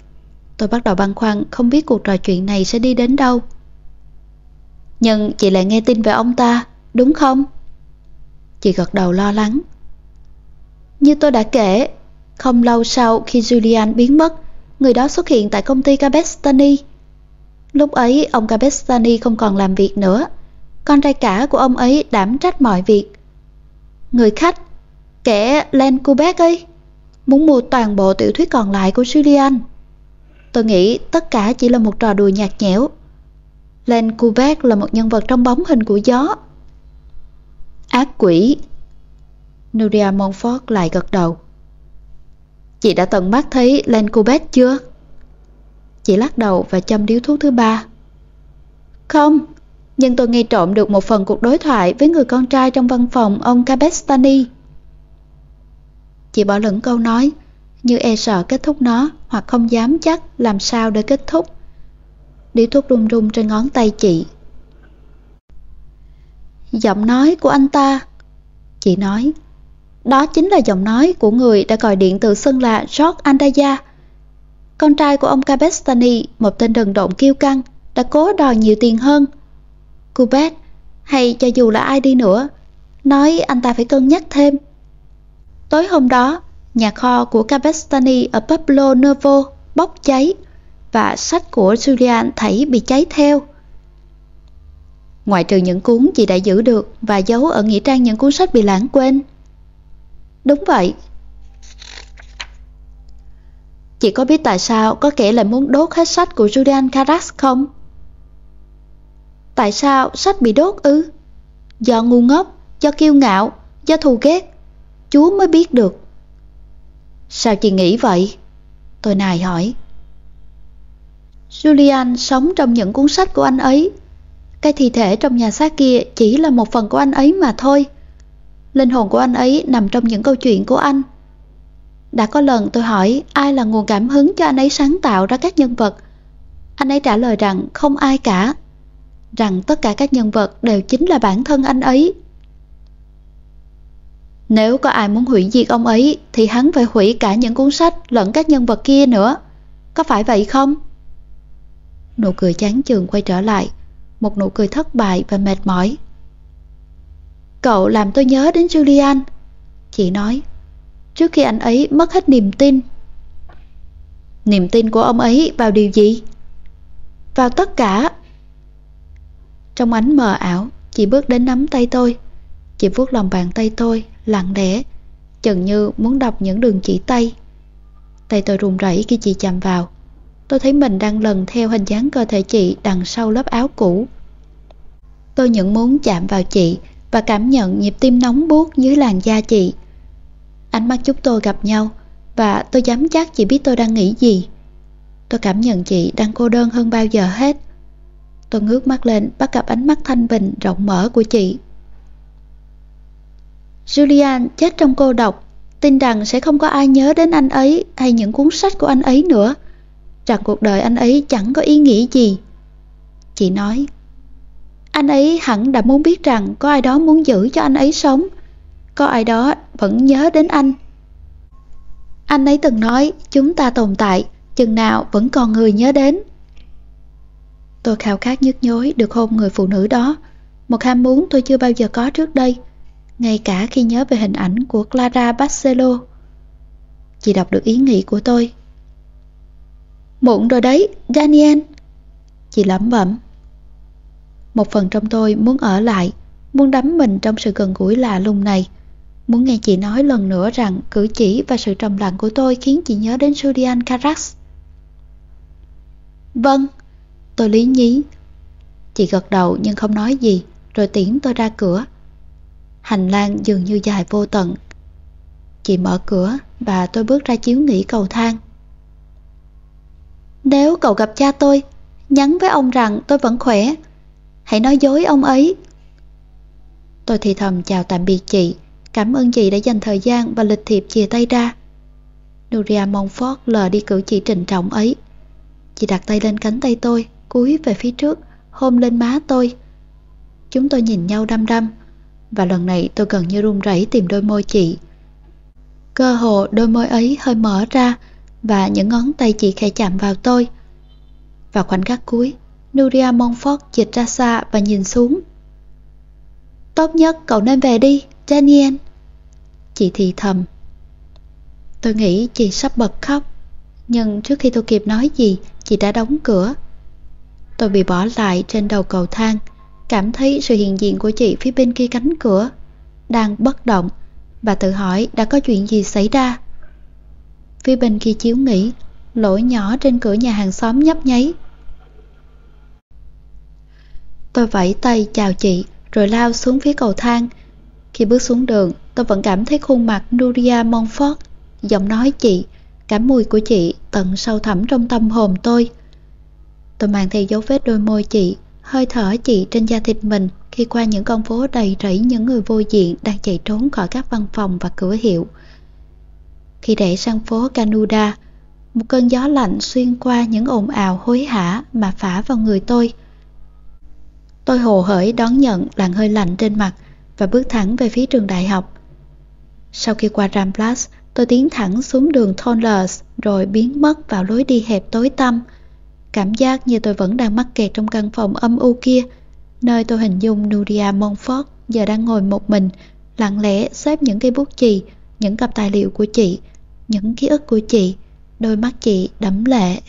Speaker 3: Tôi bắt đầu băn khoăn không biết cuộc trò chuyện này sẽ đi đến đâu. Nhưng chị lại nghe tin về ông ta, đúng không? Chị gật đầu lo lắng. Như tôi đã kể, không lâu sau khi Julian biến mất, người đó xuất hiện tại công ty Cabestani. Lúc ấy, ông Cabestani không còn làm việc nữa. Con trai cả của ông ấy đảm trách mọi việc. Người khách, kẻ Len Quebec ấy, muốn mua toàn bộ tiểu thuyết còn lại của Julian. Tôi nghĩ tất cả chỉ là một trò đùa nhạt nhẽo. Len Quebec là một nhân vật trong bóng hình của gió. Ác quỷ. Nuria Montfort lại gật đầu. Chị đã tận mắt thấy Len Quebec chưa? Chị lắc đầu và châm điếu thuốc thứ ba. Không, nhưng tôi nghe trộm được một phần cuộc đối thoại với người con trai trong văn phòng ông Cabestani. Chị bỏ lửng câu nói, như e sợ kết thúc nó hoặc không dám chắc làm sao để kết thúc. Điếu thuốc rung rung trên ngón tay chị. Giọng nói của anh ta, chị nói, đó chính là giọng nói của người đã gọi điện tự xưng là George Andaya. Con trai của ông Cabestani, một tên đần độn kiêu căng, đã cố đòi nhiều tiền hơn. Cubet, hay cho dù là ai đi nữa, nói anh ta phải cân nhắc thêm. Tối hôm đó, nhà kho của Cabestani ở Pablo Nuevo bốc cháy và sách của Julian thảy bị cháy theo. Ngoại trừ những cuốn chị đã giữ được và giấu ở nghĩa trang những cuốn sách bị lãng quên. Đúng vậy. Chị có biết tại sao có kẻ lại muốn đốt hết sách của Julian Carras không? Tại sao sách bị đốt ư? Do ngu ngốc, do kiêu ngạo, do thù ghét. Chúa mới biết được. Sao chị nghĩ vậy? Tôi nài hỏi. Julian sống trong những cuốn sách của anh ấy. Cái thi thể trong nhà xác kia chỉ là một phần của anh ấy mà thôi. Linh hồn của anh ấy nằm trong những câu chuyện của anh. Đã có lần tôi hỏi ai là nguồn cảm hứng cho anh ấy sáng tạo ra các nhân vật. Anh ấy trả lời rằng không ai cả. Rằng tất cả các nhân vật đều chính là bản thân anh ấy. Nếu có ai muốn hủy diệt ông ấy thì hắn phải hủy cả những cuốn sách lẫn các nhân vật kia nữa. Có phải vậy không? Nụ cười chán chường quay trở lại, một nụ cười thất bại và mệt mỏi. Cậu làm tôi nhớ đến Julian. Chị nói, trước khi anh ấy mất hết niềm tin. Niềm tin của ông ấy vào điều gì? Vào tất cả. Trong ánh mờ ảo, chị bước đến nắm tay tôi. Chị vuốt lòng bàn tay tôi, lặng lẽ, chừng như muốn đọc những đường chỉ tay. Tay tôi run rẩy khi chị chạm vào. Tôi thấy mình đang lần theo hình dáng cơ thể chị đằng sau lớp áo cũ. Tôi nhận muốn chạm vào chị và cảm nhận nhịp tim nóng buốt dưới làn da chị. Ánh mắt chúng tôi gặp nhau và tôi dám chắc chị biết tôi đang nghĩ gì. Tôi cảm nhận chị đang cô đơn hơn bao giờ hết. Tôi ngước mắt lên bắt gặp ánh mắt thanh bình rộng mở của chị Julian chết trong cô độc, tin rằng sẽ không có ai nhớ đến anh ấy hay những cuốn sách của anh ấy nữa, rằng cuộc đời anh ấy chẳng có ý nghĩa gì. Chị nói, anh ấy hẳn đã muốn biết rằng có ai đó muốn giữ cho anh ấy sống, có ai đó vẫn nhớ đến anh. Anh ấy từng nói chúng ta tồn tại, chừng nào vẫn còn người nhớ đến. Tôi khao khát nhức nhối được hôn người phụ nữ đó, một ham muốn tôi chưa bao giờ có trước đây ngay cả khi nhớ về hình ảnh của Clara Barcelo. Chị đọc được ý nghĩ của tôi. Muộn rồi đấy, Daniel. Chị lẩm bẩm. Một phần trong tôi muốn ở lại, muốn đắm mình trong sự gần gũi lạ lùng này.
Speaker 1: Muốn nghe chị nói lần nữa rằng cử chỉ và sự trầm lặng của tôi khiến chị nhớ đến Julian Carax. Vâng, tôi lý nhí. Chị gật đầu nhưng không nói gì, rồi tiễn tôi ra cửa. Hành lang dường như dài vô tận. Chị mở cửa và tôi bước ra chiếu nghỉ cầu thang. Nếu cậu gặp cha tôi, nhắn với ông rằng tôi vẫn khỏe. Hãy nói dối ông ấy. Tôi thì thầm chào tạm biệt chị, cảm ơn chị đã dành thời gian và lịch thiệp chia tay ra. Nuria Montfort lờ đi cử chỉ trịnh trọng ấy. Chị đặt tay lên cánh tay tôi, cúi về phía trước, hôn lên má tôi. Chúng tôi nhìn nhau đăm đăm, và lần này tôi gần như run rẩy tìm đôi môi chị. Cơ hồ đôi môi ấy hơi mở ra và những ngón tay chị khẽ chạm vào tôi. Và khoảnh khắc cuối, Nuria Monfort dịch ra xa và nhìn xuống. Tốt nhất cậu nên về đi, Daniel. Chị thì thầm. Tôi nghĩ chị sắp bật khóc, nhưng trước khi tôi kịp nói gì, chị đã đóng cửa. Tôi bị bỏ lại trên đầu cầu thang, cảm thấy sự hiện diện của chị phía bên kia cánh cửa, đang bất động và tự hỏi đã có chuyện gì xảy ra. Phía bên kia chiếu nghỉ, lỗ nhỏ trên cửa nhà hàng xóm nhấp nháy. Tôi vẫy tay chào chị rồi lao xuống phía cầu thang. Khi bước xuống đường, tôi vẫn cảm thấy khuôn mặt Nuria Monfort giọng nói chị, cảm mùi của chị tận sâu thẳm trong tâm hồn tôi. Tôi mang theo dấu vết đôi môi chị, hơi thở chị trên da thịt mình khi qua những con phố đầy rẫy những người vô diện đang chạy trốn khỏi các văn phòng và cửa hiệu. Khi đẩy sang phố Canuda, một cơn gió lạnh xuyên qua những ồn ào hối hả mà phả vào người tôi. Tôi hồ hởi đón nhận làn hơi lạnh trên mặt và bước thẳng về phía trường đại học. Sau khi qua Ramblas, tôi tiến thẳng xuống đường Tonlers rồi biến mất vào lối đi hẹp tối tăm. Cảm giác như tôi vẫn đang mắc kẹt trong căn phòng âm u kia, nơi tôi hình dung Nuria Montfort giờ đang ngồi một mình, lặng lẽ xếp những cây bút chì, những cặp tài liệu của chị, những ký ức của chị, đôi mắt chị đẫm lệ.